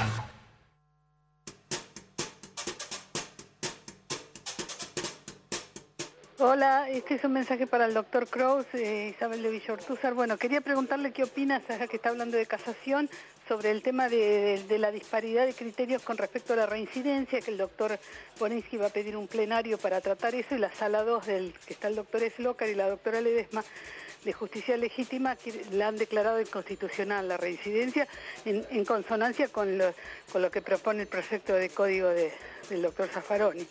Hola, este es un mensaje para el doctor Kraus, eh, Isabel de Villortúzar. Bueno, quería preguntarle qué opinas, ya que está hablando de casación, sobre el tema de, la disparidad de criterios con respecto a la reincidencia, que el doctor Boninsky va a pedir un plenario para tratar eso, y la sala 2 del que está el doctor Eslocar y la doctora Ledesma de Justicia Legítima, que la han declarado inconstitucional la reincidencia, en, consonancia con lo, que propone el proyecto de código de- del doctor Zaffaroni.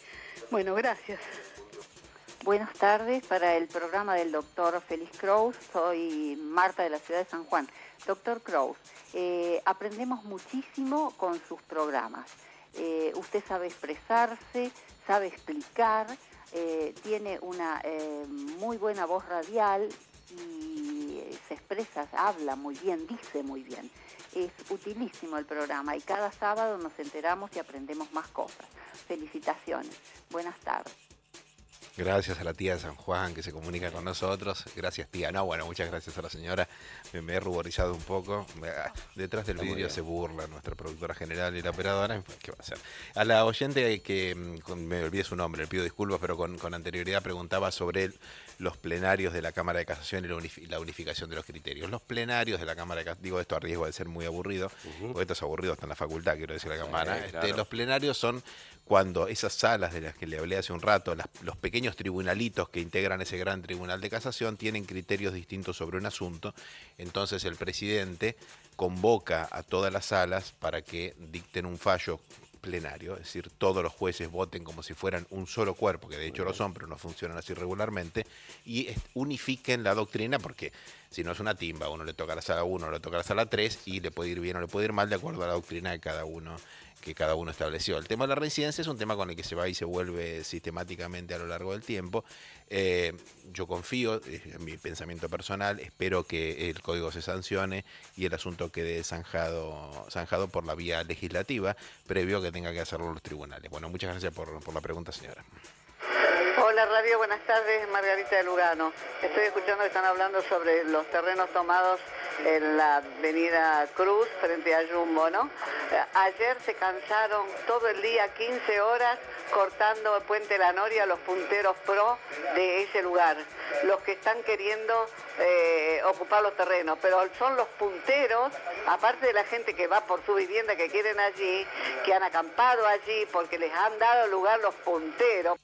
Bueno, gracias. Buenas tardes para el programa del doctor Félix Kraus. Soy Marta de la ciudad de San Juan. Doctor Kraus, eh, aprendemos muchísimo con sus programas. Eh, usted sabe expresarse, sabe explicar, eh, tiene una muy buena voz radial y se expresa, habla muy bien, dice muy bien. Es utilísimo el programa y cada sábado nos enteramos y aprendemos más cosas. Felicitaciones. Buenas tardes. Gracias a la tía de San Juan que se comunica con nosotros. Gracias, tía. No, bueno, muchas gracias a la señora. Me, me he ruborizado un poco. Me- ah, Detrás del vidrio se burla nuestra productora general y la operadora. ¿Qué va a hacer? A la oyente que, mm, con- me olvidé su nombre, le pido disculpas, pero con, con anterioridad preguntaba sobre el- los plenarios de la Cámara de Casación y la, unifi- la unificación de los criterios. Los plenarios de la Cámara de Casación, digo esto a riesgo de ser muy aburrido, porque esto es aburrido hasta en la facultad, quiero decir la cámara. Este, claro. los plenarios son cuando esas salas de las que le hablé hace un rato, las- los pequeños tribunalitos que integran ese gran tribunal de casación, tienen criterios distintos sobre un asunto. Entonces el presidente convoca a todas las salas para que dicten un fallo plenario, es decir, todos los jueces voten como si fueran un solo cuerpo, que de hecho lo son, pero no funcionan así regularmente, y unifiquen la doctrina, porque si no es una timba, uno le toca la sala 1, le toca la sala 3, y le puede ir bien o le puede ir mal de acuerdo a la doctrina de cada uno que cada uno estableció. El tema de la reincidencia es un tema con el que se va y se vuelve sistemáticamente a lo largo del tiempo. Eh, yo confío, en mi pensamiento personal, espero que el código se sancione y el asunto quede zanjado, zanjado por la vía legislativa, previo que tenga que hacerlo los tribunales. Bueno, muchas gracias por la pregunta, señora. Hola Radio, buenas tardes, Margarita de Lugano. Estoy escuchando que están hablando sobre los terrenos tomados en la avenida Cruz frente a Jumbo, ¿no? Eh, Ayer se cansaron todo el día, 15 horas, cortando el puente La Noria, los punteros pro de ese lugar, los que están queriendo eh, ocupar los terrenos, pero son los punteros, aparte de la gente que va por su vivienda, que quieren allí, que han acampado allí porque les han dado lugar los punteros.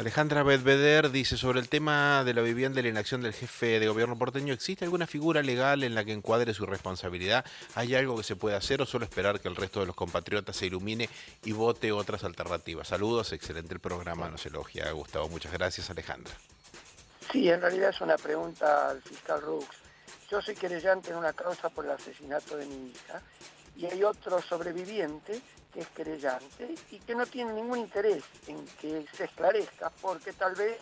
Alejandra Bedveder dice sobre el tema de la vivienda y la inacción del jefe de gobierno porteño, ¿existe alguna figura legal en la que encuadre su responsabilidad? ¿Hay algo que se puede hacer o solo esperar que el resto de los compatriotas se ilumine y vote otras alternativas? Saludos, excelente el programa, nos elogia Gustavo. Muchas gracias, Alejandra. Sí, en realidad es una pregunta al fiscal Rux. Yo soy querellante en una causa por el asesinato de mi hija y hay otro sobreviviente que es querellante y que no tiene ningún interés en que se esclarezca porque tal vez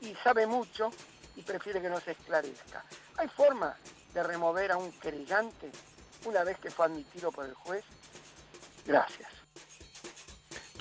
y sabe mucho y prefiere que no se esclarezca. ¿Hay forma de remover a un querellante una vez que fue admitido por el juez? Gracias.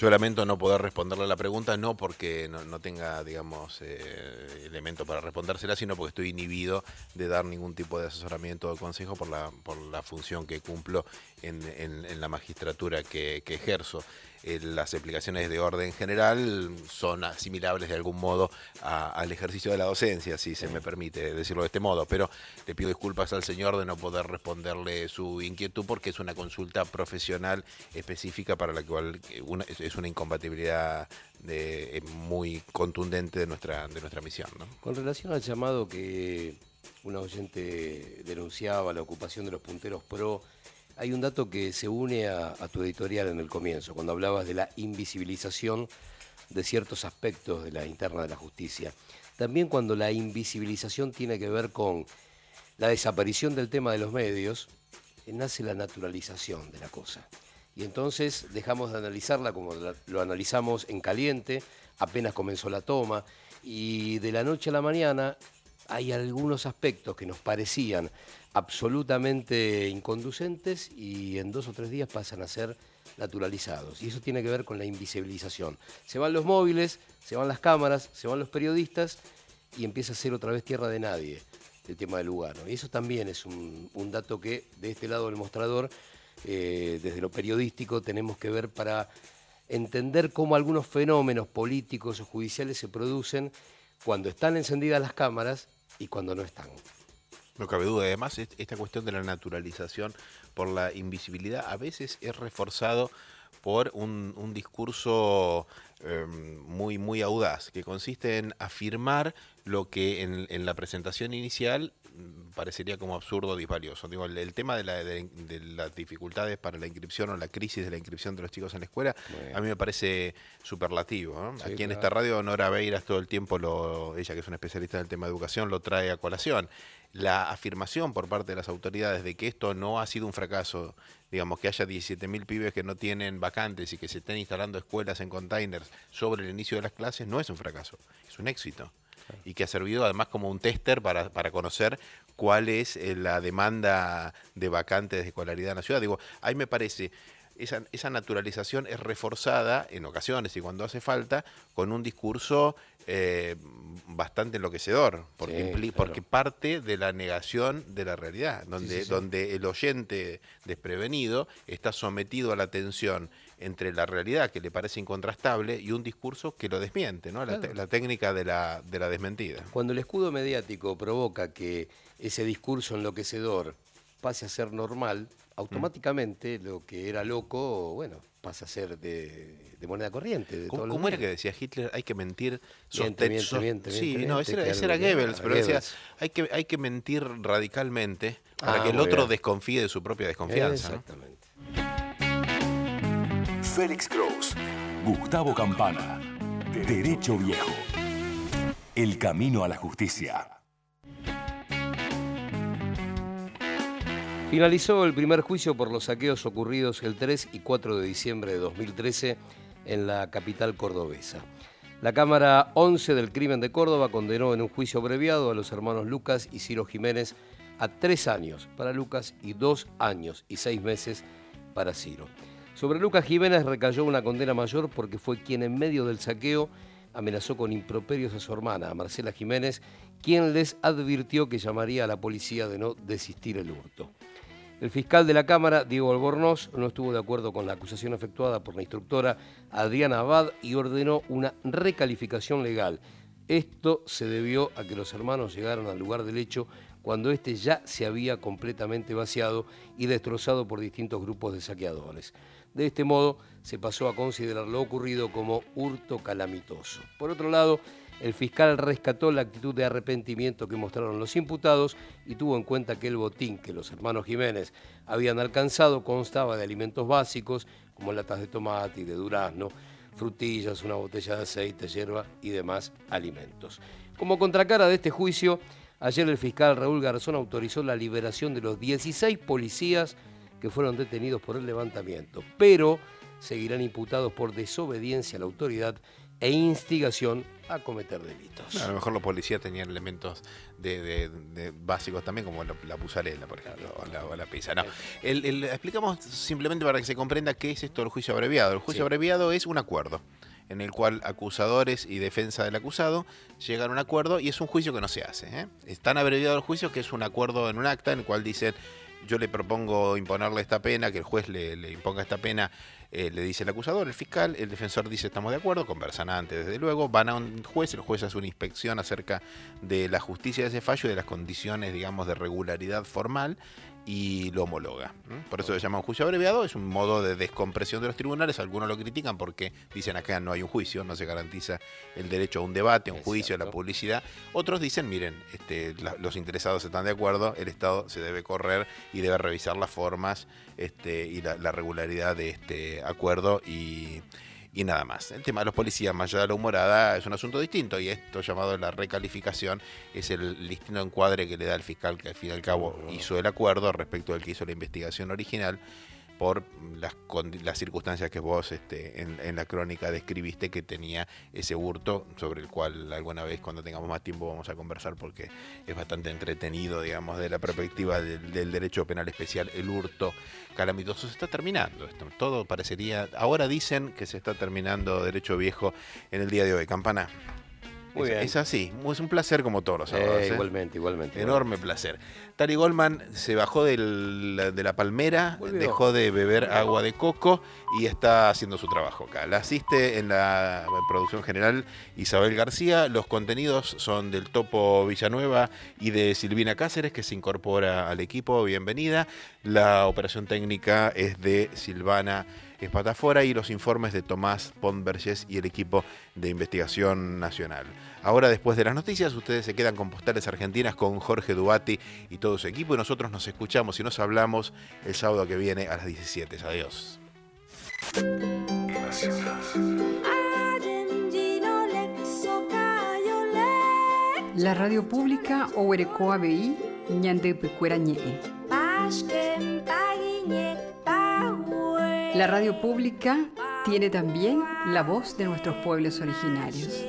Yo lamento no poder responderle la pregunta, no porque no, no tenga, digamos, eh, elemento para respondérsela, sino porque estoy inhibido de dar ningún tipo de asesoramiento o consejo por la, por la función que cumplo en, en- en la magistratura que, que ejerzo. Eh, las explicaciones de orden general son asimilables de algún modo a- al ejercicio de la docencia, si se me permite decirlo de este modo, pero le pido disculpas al señor de no poder responderle su inquietud porque es una consulta profesional específica para la cual eh, una- es- es una incompatibilidad eh, muy contundente de nuestra, de nuestra misión. Con relación al llamado que una oyente denunciaba, la ocupación de los punteros pro, hay un dato que se une a, a tu editorial en el comienzo, cuando hablabas de la invisibilización de ciertos aspectos de la interna de la justicia. También cuando la invisibilización tiene que ver con la desaparición del tema de los medios, eh, nace la naturalización de la cosa. Y entonces dejamos de analizarla como lo analizamos en caliente, apenas comenzó la toma, y de la noche a la mañana hay algunos aspectos que nos parecían absolutamente inconducentes y en dos o tres días pasan a ser naturalizados. Y eso tiene que ver con la invisibilización. Se van los móviles, se van las cámaras, se van los periodistas y empieza a ser otra vez tierra de nadie el tema de Lugano. Y eso también es un, un dato que de este lado del mostrador, eh, desde lo periodístico, tenemos que ver para entender cómo algunos fenómenos políticos o judiciales se producen cuando están encendidas las cámaras y cuando no están. No cabe duda. Además, est- esta cuestión de la naturalización por la invisibilidad a veces es reforzado por un, discurso eh, muy, muy audaz, que consiste en afirmar lo que en, la presentación inicial parecería como absurdo o disvalioso. Digo, el, el tema de, la- de- de las dificultades para la inscripción o la crisis de la inscripción de los chicos en la escuela, a mí me parece superlativo. ¿no? Sí, Aquí en esta radio, Nora Beiras todo el tiempo, lo, ella que es una especialista en el tema de educación, lo trae a colación. La afirmación por parte de las autoridades de que esto no ha sido un fracaso, digamos, que haya 17.000 pibes que no tienen vacantes y que se estén instalando escuelas en containers sobre el inicio de las clases, no es un fracaso, es un éxito. Y que ha servido además como un tester para, para conocer cuál es eh, la demanda de vacantes de escolaridad en la ciudad. Digo, ahí me parece, esa, esa naturalización es reforzada en ocasiones y cuando hace falta con un discurso eh, bastante enloquecedor, porque, Sí, claro. porque parte de la negación de la realidad, donde, sí, sí. donde el oyente desprevenido está sometido a la tensión entre la realidad que le parece incontrastable y un discurso que lo desmiente, ¿no? La, Claro. te- la técnica de la, de la desmentida. Cuando el escudo mediático provoca que ese discurso enloquecedor pase a ser normal, automáticamente lo que era loco, bueno, pasa a ser de, de moneda corriente. De ¿Cómo, era que decía Hitler? Hay que mentir. Miente, miente, miente, sí, no, ese era, ese era Goebbels, pero decía, hay que, hay que mentir radicalmente para Ah, que el otro bien. desconfíe de su propia desconfianza. ¿no? Félix Cross, Gustavo Campana, Derecho Viejo. El camino a la justicia. Finalizó el primer juicio por los saqueos ocurridos el 3 y 4 de diciembre de 2013 en la capital cordobesa. La Cámara 11 del Crimen de Córdoba condenó en un juicio abreviado a los hermanos Lucas y Ciro Jiménez a tres años para Lucas y dos años y seis meses para Ciro. Sobre Lucas Jiménez recayó una condena mayor porque fue quien en medio del saqueo amenazó con improperios a su hermana, a Marcela Jiménez, quien les advirtió que llamaría a la policía de no desistir el hurto. El fiscal de la Cámara, Diego Albornoz, no estuvo de acuerdo con la acusación efectuada por la instructora Adriana Abad y ordenó una recalificación legal. Esto se debió a que los hermanos llegaron al lugar del hecho cuando éste ya se había completamente vaciado y destrozado por distintos grupos de saqueadores. De este modo, se pasó a considerar lo ocurrido como hurto calamitoso. Por otro lado, el fiscal rescató la actitud de arrepentimiento que mostraron los imputados y tuvo en cuenta que el botín que los hermanos Jiménez habían alcanzado constaba de alimentos básicos como latas de tomate y de durazno, frutillas, una botella de aceite, hierba y demás alimentos. Como contracara de este juicio, ayer el fiscal Raúl Garzón autorizó la liberación de los 16 policías que fueron detenidos por el levantamiento, pero seguirán imputados por desobediencia a la autoridad e instigación a cometer delitos. A lo mejor los policías tenían elementos de, básicos también, como la, la pusarela, por ejemplo, o la, pizza. No. El, explicamos simplemente para que se comprenda qué es esto del juicio abreviado. El juicio abreviado es un acuerdo en el cual acusadores y defensa del acusado llegan a un acuerdo y es un juicio que no se hace. ¿eh? Es tan abreviado el juicio que es un acuerdo en un acta en el cual dicen yo le propongo imponerle esta pena, que el juez le imponga esta pena eh, le dice el acusador, el fiscal, el defensor dice estamos de acuerdo, conversan antes desde luego, van a un juez, el juez hace una inspección acerca de la justicia de ese fallo y de las condiciones, digamos, de regularidad formal y lo homologa. Por eso se llama un juicio abreviado, es un modo de descompresión de los tribunales, algunos lo critican porque dicen acá no hay un juicio, no se garantiza el derecho a un debate, a un juicio, a la publicidad. Otros dicen, miren, este, los interesados están de acuerdo, el Estado se debe correr y debe revisar las formas este, y la regularidad de este acuerdo y y nada más. El tema de los policías, más allá de la humorada, es un asunto distinto y esto llamado la recalificación es el distinto encuadre que le da el fiscal que al fin y al cabo hizo el acuerdo respecto del que hizo la investigación original por las, las circunstancias que vos este, en, la crónica describiste que tenía ese hurto, sobre el cual alguna vez cuando tengamos más tiempo vamos a conversar porque es bastante entretenido, digamos, de la perspectiva del, derecho penal especial, el hurto calamitoso se está terminando. Esto, todo parecería, ahora dicen que se está terminando derecho viejo en el día de hoy. Campana. Es, así, es un placer como todos. Eh, ¿eh? Igualmente, igualmente. Enorme placer. Tari Goldman se bajó de la palmera, dejó de beber agua de coco y está haciendo su trabajo acá. La asiste en la producción general Isabel García. Los contenidos son del Topo Villanueva y de Silvina Cáceres, que se incorpora al equipo. Bienvenida. La operación técnica es de Silvana Espatafora y los informes de Tomás Pontverges y el equipo de investigación nacional. Ahora, después de las noticias, ustedes se quedan con Postales Argentinas con Jorge Dubati y todo su equipo y nosotros nos escuchamos y nos hablamos el sábado que viene a las 17. Adiós. La radio pública Owerecoa BI, Ñande la radio pública tiene también la voz de nuestros pueblos originarios.